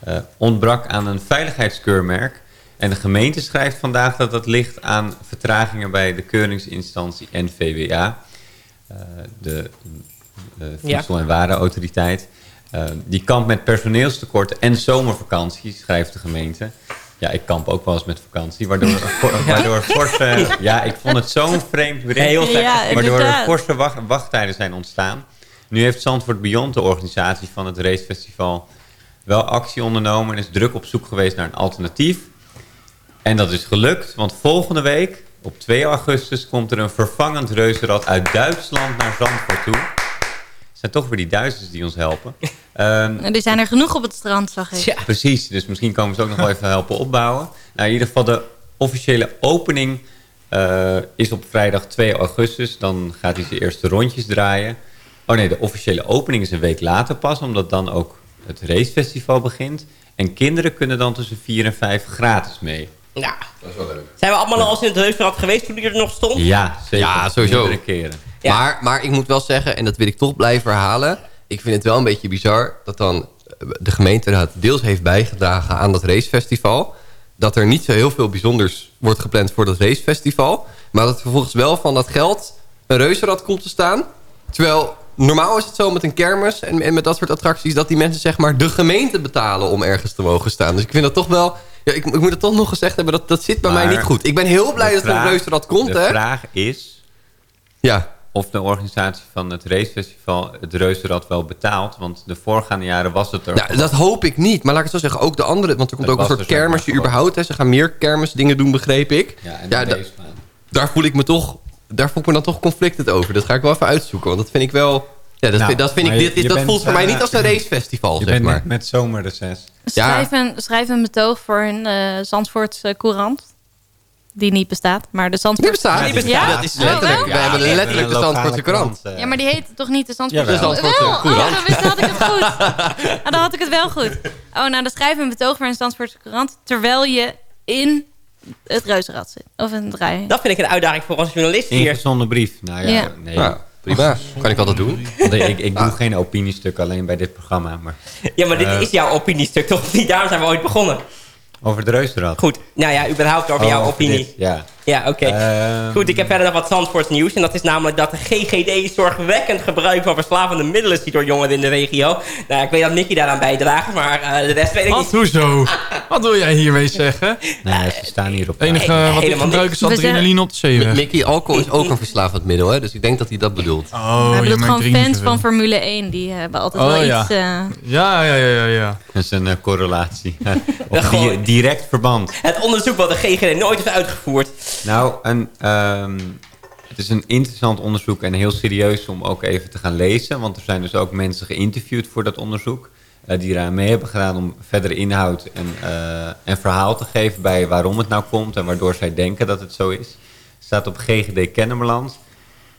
eh, ontbrak aan een veiligheidskeurmerk. En de gemeente schrijft vandaag dat dat ligt aan vertragingen... bij de keuringsinstantie NVWA, eh, de eh, Voedsel- en Warenautoriteit. Eh, die kampt met personeelstekorten en zomervakantie, schrijft de gemeente. Ja, ik kamp ook wel eens met vakantie, waardoor, waardoor forse... Ja, ik vond het zo'n vreemd bericht. Ja, waardoor er forse wacht, wachttijden zijn ontstaan. Nu heeft Zandvoort Beyond, de organisatie van het racefestival... wel actie ondernomen en is druk op zoek geweest naar een alternatief. En dat is gelukt, want volgende week, op 2 augustus... komt er een vervangend reuzenrad uit Duitsland naar Zandvoort toe. Het zijn toch weer die Duitsers die ons helpen. Ehm, En die zijn er genoeg op het strand, zag ik. Precies, dus misschien komen ze ook nog wel even helpen opbouwen. Nou, in ieder geval de officiële opening eh, is op vrijdag 2 augustus. Dan gaat hij zijn eerste rondjes draaien. Oh nee, de officiële opening is een week later pas, omdat dan ook het racefestival begint. En kinderen kunnen dan tussen 4 en 5 gratis mee. Ja. Dat is wel leuk. Zijn we allemaal al eens in het reuzenrad geweest toen die er nog stond? Ja, zeker. Ja, sowieso. Meerdere keren. Maar, maar ik moet wel zeggen, en dat wil ik toch blijven herhalen... ik vind het wel een beetje bizar dat dan eh, de gemeenteraad deels heeft bijgedragen aan dat racefestival... dat er niet zo heel veel bijzonders wordt gepland voor dat racefestival... maar dat vervolgens wel van dat geld een reuzenrad komt te staan... terwijl normaal is het zo met een kermis en, en met dat soort attracties... dat die mensen zeg maar de gemeente betalen om ergens te mogen staan. Dus ik vind dat toch wel... Ja, ik, ik moet het toch nog gezegd hebben, dat, dat zit bij mij niet goed. Ik ben heel blij dat er een reuzenrad komt, De hè? vraag is... Ja. Of de organisatie van het racefestival het reuzenrad wel betaalt. Want de voorgaande jaren was het er. Nou, dat hoop ik niet. Maar laat ik het zo zeggen, ook de andere... Want er komt ook een soort kermisje überhaupt. Hè. Ze gaan meer kermisdingen doen, begreep ik. Ja, en Ja, daar voel ik me toch... Daar voel ik me dan toch conflicted over. Dat ga ik wel even uitzoeken. Want dat vind ik wel... Ja, dat, Nou, vind, dat, vind ik, je- dit, dit- je dat bent, voelt voor mij eh, niet als een racefestival, Je zeg bent maar. met, met zomerreces. Schrijf, een, schrijf een betoog voor een eh Zandvoortse courant. Die niet bestaat, maar de Zandvoort... Die bestaat. Die bestaat. Ja? Dat is Oh, letterlijk... wel? we hebben Ja, letterlijk de Zandvoortse krant. eh. Ja, maar die heet toch niet de Zandvoortse? De Zandvoortse Wel, Courant. Oh, dan wist- had ik het goed. Ah, dan had ik het wel goed. Oh, nou, dan schrijf een betoog voor een Zandvoortse Courant... terwijl je in het reuzenrad zit. Of het rij. Dat vind ik een uitdaging voor ons journalist hier. Ingezonden brief. Nou ja, Ja. nee. Nou, prima. Kan ik altijd doen. Want ik, ik doe geen opiniestuk alleen bij dit programma. Maar Ja, maar dit Eh. is jouw opiniestuk toch niet? Daarom zijn we ooit begonnen. over het reuzenrad. Goed, nou ja, überhaupt over Oh, jouw over opinie. dit, Ja. Ja, oké. Ehm, Goed, ik heb verder nog wat Zandvoorts nieuws. En dat is namelijk dat de GGD zorgwekkend gebruik van verslavende middelen ziet door jongeren in de regio. Nou, ik weet dat Nicky daaraan bijdraagt, maar eh, de rest weet ik Wat? niet. Hoezo? Wat wil jij hiermee zeggen? nou, ze staan hier op. Het enige Nee, wat ik gebruik is adrenaline op de zeeweg. Mickey, alcohol is ook een verslavend middel, hè? Dus ik denk dat hij dat bedoelt. Oh, Hij bedoelt gewoon fans van. Formule 1. Die hebben altijd Oh, wel ja. iets... eh, Ja, ja, ja, ja, ja. Dat is een eh, correlatie. of gewoon- di- direct verband. Het onderzoek wat de GGD nooit heeft uitgevoerd. Nou, een, ehm, het is een interessant onderzoek en heel serieus om ook even te gaan lezen. Want er zijn dus ook mensen geïnterviewd voor dat onderzoek. Eh, die eraan mee hebben gedaan om verdere inhoud en, eh, en verhaal te geven bij waarom het nou komt en waardoor zij denken dat het zo is. Het staat op GGD Kennemerland.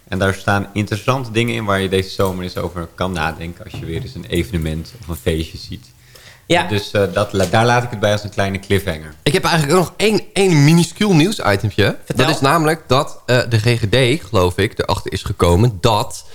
En daar staan interessante dingen in waar je deze zomer eens over kan nadenken als je weer eens een evenement of een feestje ziet. Ja. Dus eh, dat, daar laat ik het bij als een kleine cliffhanger. Ik heb eigenlijk nog één, één minuscuul nieuwsitempje. Dat is namelijk dat eh, de GGD, geloof ik, erachter is gekomen... dat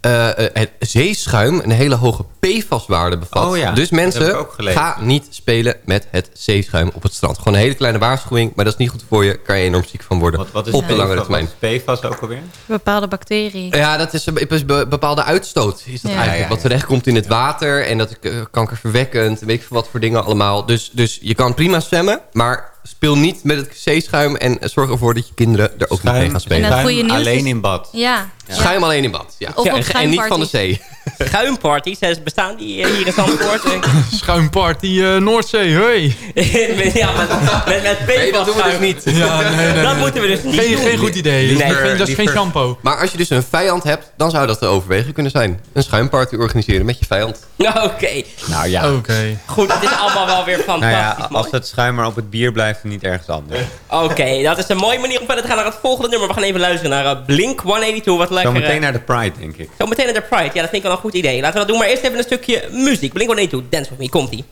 eh, eh, het zeeschuim een hele hoge PFAS-waarde bevat. Oh ja, dus mensen, ga niet spelen met het zeeschuim op het strand. Gewoon een hele kleine waarschuwing, maar dat is niet goed voor je. Kan je enorm ziek van worden Wat is op de langere termijn. Wat is PFAS ook alweer? Bepaalde bacteriën. Ja, dat is een be- be- bepaalde uitstoot. Is dat Ja. eigenlijk. Ja, Wat terechtkomt in het water. En dat is eh, kankerverwekkend. Weet ik veel wat voor dingen allemaal. Dus, dus je kan prima zwemmen. Maar speel niet met het zeeschuim. En zorg ervoor dat je kinderen er ook niet mee gaan spelen. En het goede nieuws alleen is- in bad. Ja. Schuim alleen in bad. Ja. Of op en, en niet van de zee. Schuimparties, hè, bestaan die eh, hier in Zandvoort? Schuimparty eh, Noordzee, hoi. ja, met, met, met Nee, dat doen we dus niet. Ja, nee, nee, Dat moeten we dus niet Geen, doen. geen goed idee. Liever- dat is geen, dat is geen liever- shampoo. Maar als je dus een vijand hebt, dan zou dat te overwegen kunnen zijn. Een schuimparty organiseren met je vijand. Oké, Nou ja. Oké. goed, het is allemaal wel weer Nou fantastisch ja, als het schuim maar op het bier blijft en niet ergens anders. Oké, dat is een mooie manier om verder te gaan naar het volgende nummer. We gaan even luisteren naar uh, Blink 182. Wat lekker. Zo meteen eh, naar de Pride, denk ik. Zo meteen naar de Pride. Ja, dat vind ik wel een goed idee. Laten we dat doen. Maar eerst even een stukje muziek. Blink 182, Dance With Me. Komt-ie.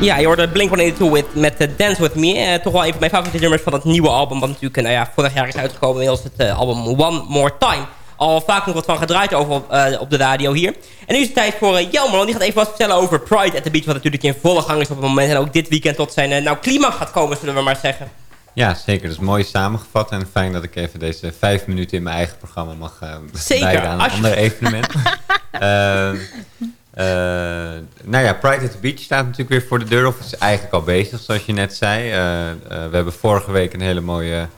Ja, je hoorde Blink 182 with, met eh, Dance With Me. Eh, toch wel een van mijn favoriete nummers van het nieuwe album. Wat natuurlijk eh, nou ja, vorig jaar is uitgekomen. Inmiddels het album One More Time. Al vaak nog wat van gedraaid over op, op de radio hier. En nu is het tijd voor Jelmer. Want die gaat even wat vertellen over Pride at the Beach. Wat natuurlijk in volle gang is op het moment. En ook dit weekend tot zijn nou, climax gaat komen, zullen we maar zeggen. Ja, zeker. Dat is mooi samengevat. En fijn dat ik even deze vijf minuten in mijn eigen programma mag uh, Zeker, bijdragen aan een ander evenement. Ehm, Eh, nou ja, Pride at the Beach staat natuurlijk weer voor de deur. Of is eigenlijk al bezig, zoals je net zei. Eh, eh, we hebben vorige week een hele mooie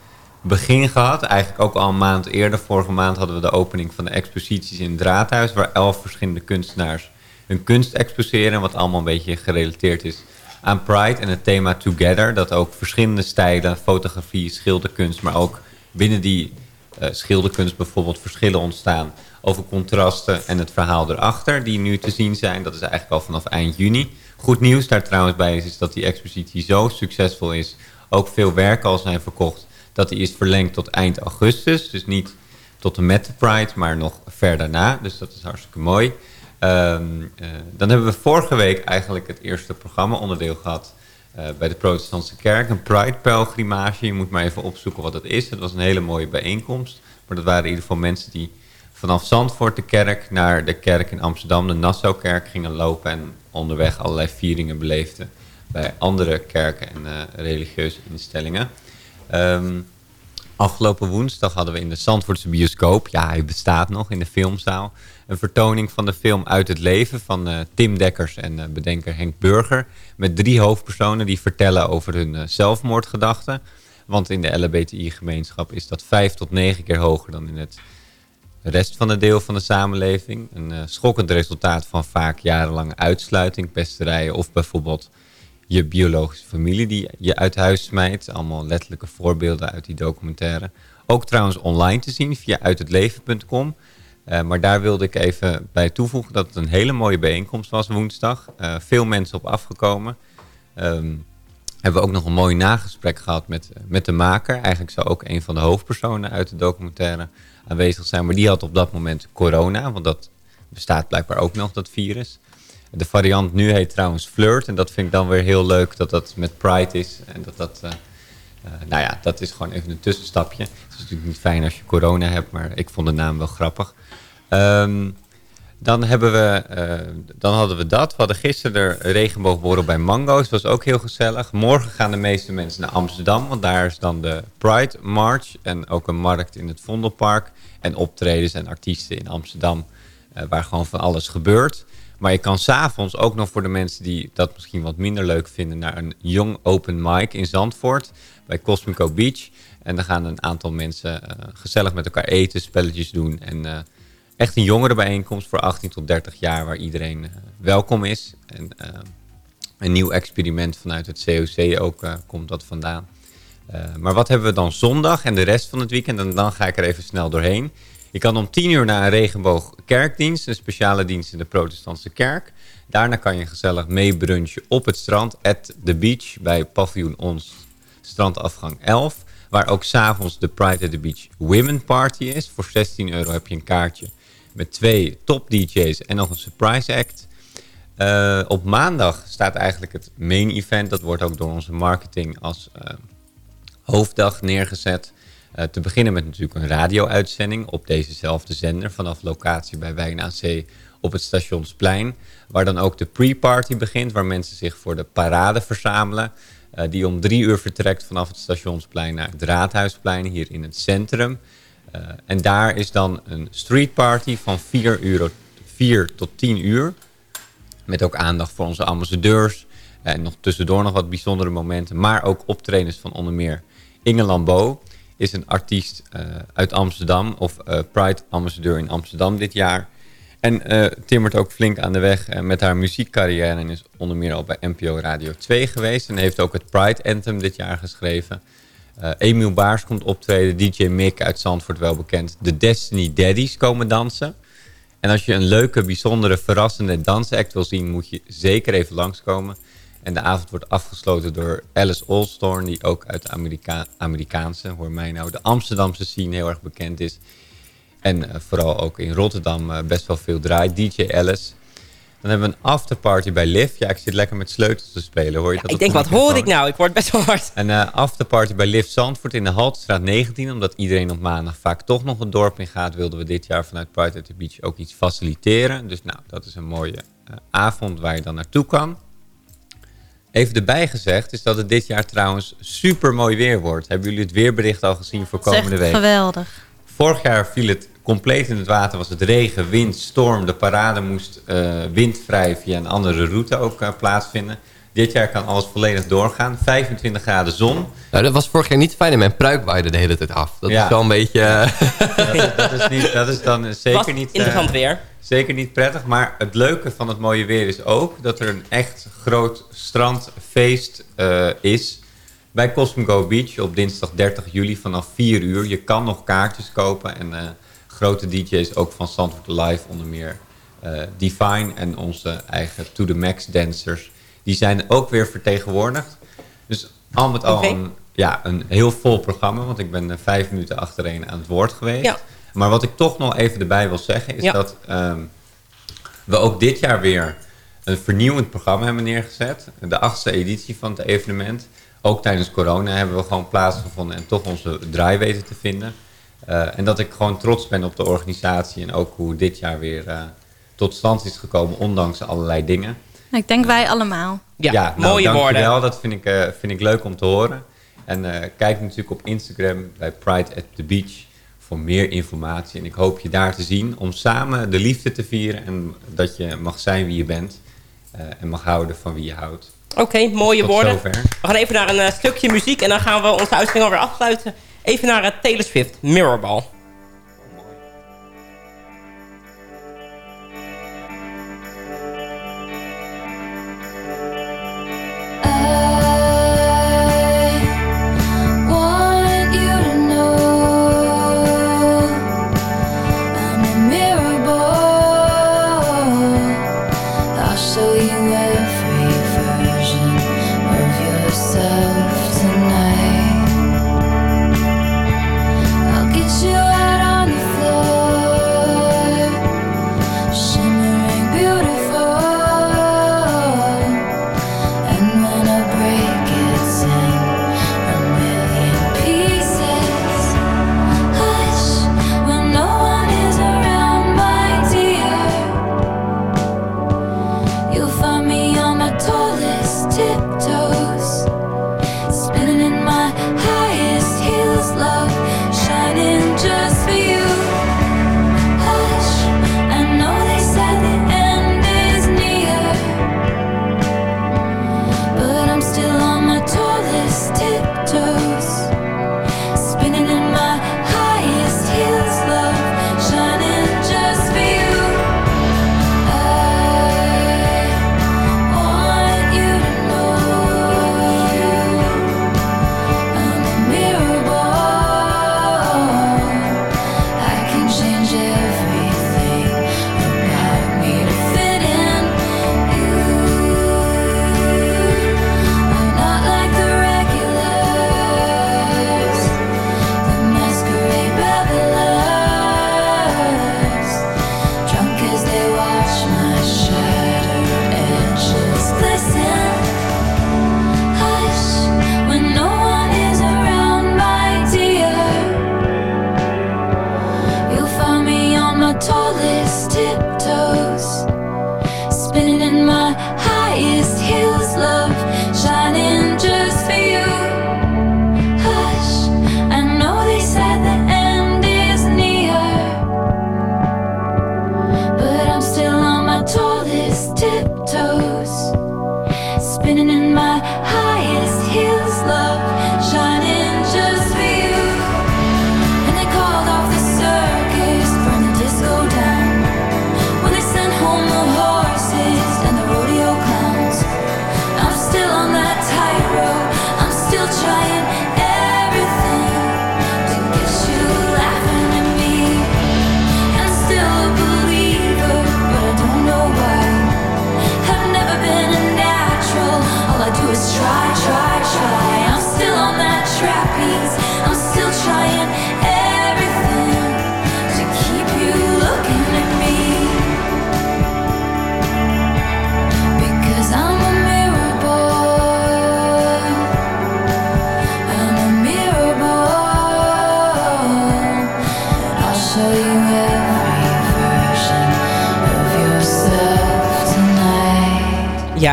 begin gehad. Eigenlijk ook al een maand eerder. Vorige maand hadden we de opening van de exposities in het Draadhuis... waar elf verschillende kunstenaars hun kunst exposeren... wat allemaal een beetje gerelateerd is aan Pride en het thema Together. Dat ook verschillende stijlen, fotografie, schilderkunst... maar ook binnen die uh, schilderkunst bijvoorbeeld verschillen ontstaan... over contrasten en het verhaal erachter... die nu te zien zijn. Dat is eigenlijk al vanaf eind juni. Goed nieuws daar trouwens bij is, is dat die expositie zo succesvol is... ook veel werken al zijn verkocht... dat die is verlengd tot eind augustus. Dus niet tot en met de Pride, maar nog ver daarna. Dus dat is hartstikke mooi... Um, uh, dan hebben we vorige week eigenlijk het eerste programma-onderdeel gehad uh, bij de Protestantse Kerk. Een Pride-pelgrimage. Je moet maar even opzoeken wat dat is. Het was een hele mooie bijeenkomst. Maar dat waren in ieder geval mensen die vanaf Zandvoort de kerk naar de kerk in Amsterdam, de Nassaukerk, gingen lopen en onderweg allerlei vieringen beleefden bij andere kerken en uh, religieuze instellingen. Um, afgelopen woensdag hadden we in de Zandvoortse bioscoop, ja hij bestaat nog in de filmzaal, een vertoning van de film Uit het Leven van uh, Tim Dekkers en uh, bedenker Henk Burger. Met drie hoofdpersonen die vertellen over hun zelfmoordgedachten. Want in de LHBTI-gemeenschap is dat vijf tot negen keer hoger dan in het rest van het deel van de samenleving. Een schokkend resultaat van vaak jarenlange uitsluiting, pesterijen of bijvoorbeeld je biologische familie die je uit huis smijt. Allemaal letterlijke voorbeelden uit die documentaire. Ook trouwens online te zien via uithetleven.com. Uh, maar daar wilde ik even bij toevoegen dat het een hele mooie bijeenkomst was woensdag. Uh, veel mensen op afgekomen. Um, hebben we ook nog een mooi nagesprek gehad met, met de maker. Eigenlijk zou ook een van de hoofdpersonen uit de documentaire aanwezig zijn. Maar die had op dat moment corona, want dat bestaat blijkbaar ook nog, dat virus. De variant nu heet trouwens Flirt. En dat vind ik dan weer heel leuk dat dat met Pride is. En dat dat... Uh, uh, nou ja, dat is gewoon even een tussenstapje. Het is natuurlijk niet fijn als je corona hebt, maar ik vond de naam wel grappig. Um, dan, hebben we, uh, dan hadden we dat. We hadden gisteren de regenboogborrel bij Mango's. Dat was ook heel gezellig. Morgen gaan de meeste mensen naar Amsterdam. Want daar is dan de Pride March. En ook een markt in het Vondelpark. En optredens en artiesten in Amsterdam. Uh, waar gewoon van alles gebeurt. Maar je kan s'avonds ook nog voor de mensen die dat misschien wat minder leuk vinden... naar een jong open mic in Zandvoort. Bij Cosmico Beach. En dan gaan een aantal mensen uh, gezellig met elkaar eten, spelletjes doen... en echt een jongerenbijeenkomst voor 18 tot 30 jaar waar iedereen uh, welkom is. En uh, een nieuw experiment vanuit het COC ook uh, komt dat vandaan. maar wat hebben we dan zondag en de rest van het weekend? En dan ga ik er even snel doorheen. Je kan om 10 uur naar een regenboog kerkdienst, een speciale dienst in de protestantse kerk. Daarna kan je gezellig meebrunchen op het strand, at the beach, bij paviljoen Ons, strandafgang 11. Waar ook s'avonds de Pride at the Beach Women Party is. Voor 16 euro heb je een kaartje met twee top DJ's en nog een surprise act. Uh, op maandag staat eigenlijk het main event. Dat wordt ook door onze marketing als uh, hoofddag neergezet. Uh, te beginnen met natuurlijk een radio-uitzending op dezezelfde zender... vanaf locatie bij Wijn AC op het Stationsplein. Waar dan ook de pre-party begint, waar mensen zich voor de parade verzamelen... die om drie uur vertrekt vanaf het Stationsplein naar het Raadhuisplein hier in het centrum... Uh, en daar is dan een street party van 4, uur, 4 tot 10 uur. Met ook aandacht voor onze ambassadeurs. En nog tussendoor nog wat bijzondere momenten. Maar ook optredens van onder meer Inge Lambeau. Is een artiest uh, uit Amsterdam. Of uh, Pride ambassadeur in Amsterdam dit jaar. En timmert ook flink aan de weg met haar muziekcarrière. En is onder meer al bij NPO Radio 2 geweest. En heeft ook het Pride Anthem dit jaar geschreven. Uh, Emiel Baars komt optreden. DJ Mick uit Zandvoort wel bekend. De Destiny Daddies komen dansen. En als je een leuke, bijzondere, verrassende dansact wil zien... moet je zeker even langskomen. En de avond wordt afgesloten door Alice Allstorn... die ook uit de Amerika Amerikaanse, hoor mij nou... de Amsterdamse scene heel erg bekend is. En uh, vooral ook in Rotterdam uh, best wel veel draait. DJ Alice... Dan hebben we een afterparty bij Liv. Ja, ik zit lekker met sleutels te spelen. Hoor je ja, dat ik denk, wat hoor ik nou? Ik word best wel hard. Een uh, afterparty bij Liv Zandvoort in de Haltestraat 19. Omdat iedereen op maandag vaak toch nog het dorp in gaat... wilden we dit jaar vanuit Pride at the Beach ook iets faciliteren. Dus nou, dat is een mooie uh, avond waar je dan naartoe kan. Even erbij gezegd is dat het dit jaar trouwens super mooi weer wordt. Hebben jullie het weerbericht al gezien voor komende week? geweldig. Vorig jaar viel het compleet in het water was. Het regen, wind, storm. De parade moest eh, windvrij via een andere route ook eh, plaatsvinden. Dit jaar kan alles volledig doorgaan. 25 graden zon. Nou, dat was vorig jaar niet fijn en mijn pruik waaide de hele tijd af. Dat Ja. is wel een beetje... eh, Dat, is- dat is, niet, dat is dan zeker Was niet... weer. Zeker niet prettig, maar het leuke van het mooie weer is ook... dat er een echt groot strandfeest eh, is... bij Cosmico Beach op dinsdag 30 juli vanaf 4 uur. Je kan nog kaartjes kopen en eh, grote DJ's ook van Zandvoort Live onder meer... eh, Divine en onze eigen To The Max dancers... die zijn ook weer vertegenwoordigd. Dus al met al een, ja, een heel vol programma... want ik ben vijf minuten achtereen aan het woord geweest... Ja. Maar wat ik toch nog even erbij wil zeggen... is Ja. dat ehm, we ook dit jaar weer een vernieuwend programma hebben neergezet. De achtste editie van het evenement. Ook tijdens corona hebben we gewoon plaatsgevonden... en toch onze draai weten te vinden. Eh, en dat ik gewoon trots ben op de organisatie... en ook hoe dit jaar weer eh, tot stand is gekomen... ondanks allerlei dingen. Ik denk wij allemaal. Ja, nou, mooie woorden. dankjewel. Dat vind ik, eh, vind ik leuk om te horen. En eh, kijk natuurlijk op Instagram bij Pride at the Beach voor meer informatie. En ik hoop je daar te zien om samen de liefde te vieren en dat je mag zijn wie je bent eh, en mag houden van wie je houdt. Oké, mooie Tot woorden. zover. We gaan even naar een stukje muziek en dan gaan we onze uitzending alweer afsluiten. Even naar het Taylor Swift, Mirrorball.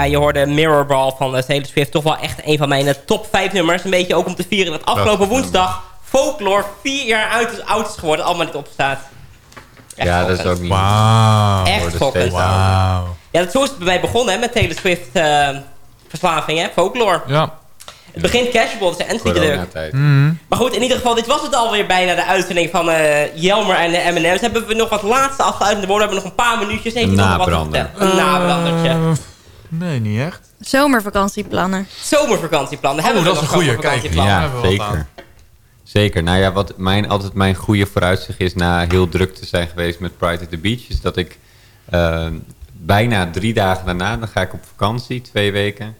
Je hoorde Mirrorball van eh, Taylor Swift. Toch wel echt een van mijn eh, top 5 nummers. Een beetje ook om te vieren dat afgelopen woensdag... Folklore vier jaar uit, oud is geworden. Allemaal niet opstaat. Ja, dat is ook niet. Wauw. Echt schokkend. Wauw. Ja, dat zo is het bij mij begonnen hè, met Taylor Swift eh, verslaving, hè? Folklore. Ja. Het begint casual, dat is. Coronatijd. Mhm. Maar goed, in ieder geval, dit was het alweer bijna de uitzending van eh, Jelmer en de M&M's. Hebben we nog wat laatste afsluitende woorden? We hebben nog een paar minuutjes. Heeft Een u nog wat te nabrander. vertellen? Een nabrandertje. Nee, niet echt. Zomervakantieplannen. Zomervakantieplannen. Oh, Hebben we dat is nog een goeie. zomervakantieplannen? Ja, zeker. Zeker. Nou ja, wat mijn, altijd mijn goede vooruitzicht is na heel druk te zijn geweest met Pride at the Beach, is dat ik eh, bijna drie dagen daarna, dan ga ik op vakantie, twee weken.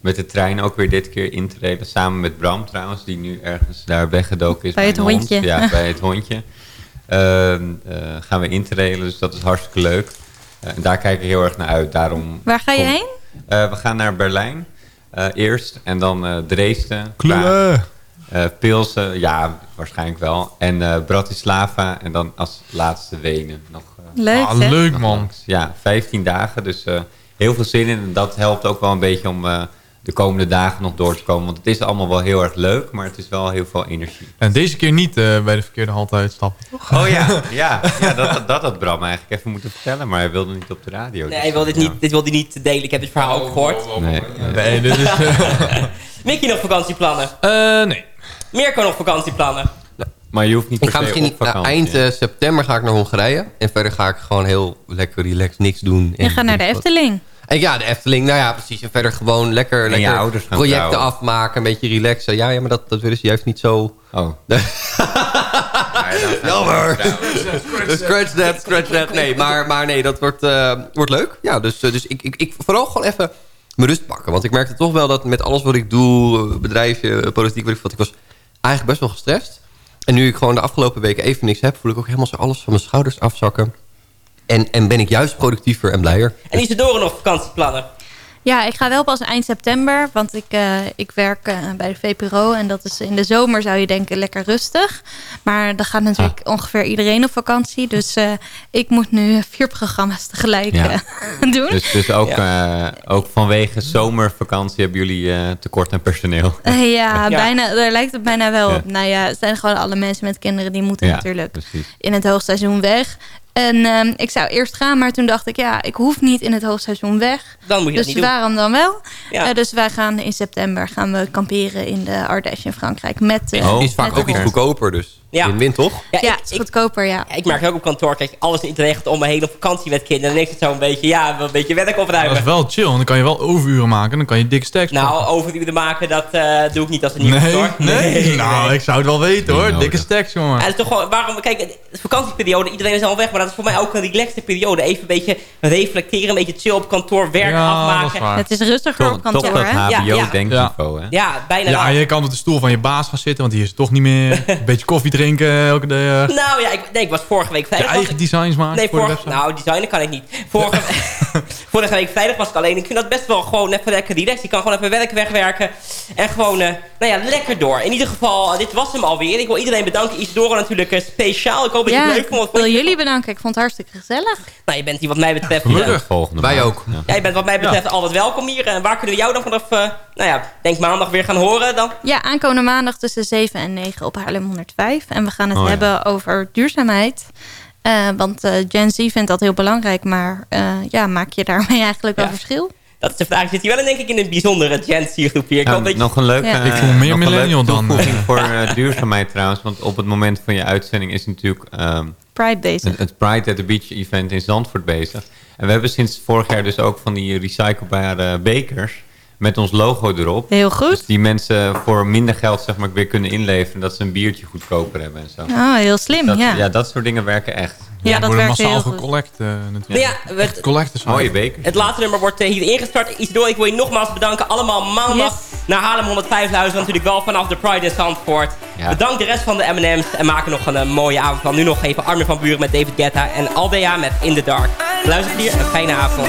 Met de trein ook weer dit keer in te reden. Samen met Bram trouwens, die nu ergens daar weggedoken is. Bij het hond. hondje. Ja, bij het hondje. Ehm, eh, gaan we interrailen, dus dat is hartstikke leuk. Eh, en daar kijk ik heel erg naar uit. Daarom Waar ga je kom- heen? Eh, we gaan naar Berlijn eh, eerst en dan eh, Dresden. Kleur. eh, Pilsen, ja, waarschijnlijk wel. En eh, Bratislava en dan als laatste Wenen. Nog, eh, Leuk, Ah, leuk man. Ja, 15 dagen, dus eh, heel veel zin in. En dat helpt ook wel een beetje om eh, de komende dagen nog door te komen. Want het is allemaal wel heel erg leuk, maar het is wel heel veel energie. En deze keer niet eh, bij de verkeerde halte uitstappen. toch? Oh ja, ja, ja dat, dat, dat had Bram eigenlijk even moeten vertellen, maar hij wilde niet op de radio. Nee, dus, hij wil dit, ja. niet, dit wil hij niet delen. Ik heb dit verhaal ook gehoord. Nee, nee. Nee, dit is... Mickey nog vakantieplannen? Eh, nee. Mirko nog vakantieplannen? Maar je hoeft niet Ik ga misschien op nou, vakantie. eind eh, september ga ik naar Hongarije. En verder ga ik gewoon heel lekker relaxed niks doen. Je En gaat naar de wat- Efteling. En ja, de Efteling. Nou ja, precies. En verder gewoon lekker, je lekker ouders gaan projecten trouwen. afmaken. Een beetje relaxen. Ja, ja maar dat, dat willen ze juist niet zo... Oh. Jammer. scratch that, scratch that. Nee, maar, maar nee, dat wordt, eh, wordt leuk. Ja, dus, eh, dus ik, ik, ik vooral gewoon even mijn rust pakken. Want ik merkte toch wel dat met alles wat ik doe, eh, bedrijfje, politiek, weet ik wat, ik was eigenlijk best wel gestrest. En nu ik gewoon de afgelopen weken even niks heb, voel ik ook helemaal zo alles van mijn schouders afzakken. En, en ben ik juist productiever en blijer. En Isidore nog vakantieplannen? Ja, ik ga wel pas eind september, want ik, eh, ik werk eh, bij de VPRO. En dat is in de zomer zou je denken lekker rustig. Maar dan gaat natuurlijk ongeveer iedereen op vakantie. Dus eh, ik moet nu vier programma's tegelijk Ja. doen. Dus, dus ook, eh, ook vanwege zomervakantie hebben jullie eh, tekort aan personeel. Ja, bijna, daar lijkt het bijna wel Ja. op. Nou ja, het zijn gewoon alle mensen met kinderen die moeten Ja, natuurlijk precies. in het hoogseizoen weg. En ehm, ik zou eerst gaan, maar toen dacht ik, ja, ik hoef niet in het hoogseizoen weg. Dan moet je dat dus niet doen. waarom dan wel? Ja. Eh, dus wij gaan in september gaan we kamperen in de Ardèche in Frankrijk. Met, eh, Het is vaak ook iets goedkoper, dus Ja. win-win toch? Ja, Ja, ik, het is goedkoper, ja. ik merk ook op kantoor, kijk, alles niet regelt om me heen op vakantie met kinderen. En dan is het zo een beetje, ja, een beetje werk Dat is opruimen. wel chill, want dan kan je wel overuren maken. Dan kan je dikke stacks Nou, pakken. overuren maken, dat eh, doe ik niet als een nieuwe Nee, kantoor. nee, Nou, ik zou het wel weten hoor. Dikke stacks, jongen. Ja, het is toch gewoon, waarom, kijk, de vakantieperiode, iedereen is al weg, maar dat is voor mij ook een relaxte periode. Even een beetje reflecteren, een beetje chill op kantoor, werk Ja, dat is afmaken. waar. Het is rustiger Toch, op toch kantoor, dat hè? Ja, ja. HBO-denkniveau, hè? Ja, bijna Ja, je kan op de stoel van je baas gaan zitten, want die is het toch niet meer. Een beetje koffie drinken elke dag. Nou ja, ik, nee, ik was vorige week Je vrijdag. was eigen ik- designs maken Nee, voor de vorige, website. nou, designen kan ik niet. Vorige, vorige week vrijdag was ik alleen. Ik vind dat best wel gewoon even lekker relaxed. Je kan gewoon even werk wegwerken. En gewoon, eh, nou ja, lekker door. In ieder geval, eh, dit was hem alweer. Ik wil iedereen bedanken. Isidore natuurlijk eh, speciaal. Ik hoop dat je Ja, het ik leuk vond. Wat wil je- jullie bedanken. Ik vond het hartstikke gezellig. Nou, je bent hier wat mij betreft... Gelukkig. eh, Volgende Wij ook. Ja. ja, je bent wat mij betreft altijd welkom hier. En waar kunnen we jou dan vanaf, eh, nou ja, denk maandag weer gaan horen dan? Ja, aankomende maandag tussen 7 en 9 op Haarlem 105. En we gaan het Oh, ja. hebben over duurzaamheid. Eh, want eh, Gen Z vindt dat heel belangrijk. Maar eh, ja, maak je daarmee eigenlijk wel Ja. verschil? Dat is de vraag. Je zit hier wel denk ik in een bijzondere Gen Z groep hier. Ik Ja, dat je- nog een leuke, Ja. Ik voel me meer nog een leuke millennial dan, toevoeging voor eh, duurzaamheid trouwens. Want op het moment van je uitzending is natuurlijk ehm, Pride bezig. het, het Pride at the Beach event in Zandvoort bezig. En we hebben sinds vorig jaar dus ook van die recyclebare bekers met ons logo erop. Heel goed. Dus die mensen voor minder geld zeg maar weer kunnen inleveren. Dat ze een biertje goedkoper hebben en zo. Oh, heel slim, dat, ja. ja, dat soort dingen werken echt. Ja, dat worden werkt massaal heel goed. gecollect eh, Nou natuurlijk. ja, we- Collectors. Mooie bekers. Het laatste nummer wordt eh, hier ingestart. Isidore, ik wil je nogmaals bedanken. Allemaal maandag naar Haarlem 105 luisteren. Natuurlijk wel vanaf de Pride in Zandvoort. Ja. Bedankt de rest van de M&M's. En maken nog een eh, mooie avond van. Nu nog even Armin van Buren met David Guetta. En Aldea met In The Dark. Luister hier. Een fijne avond.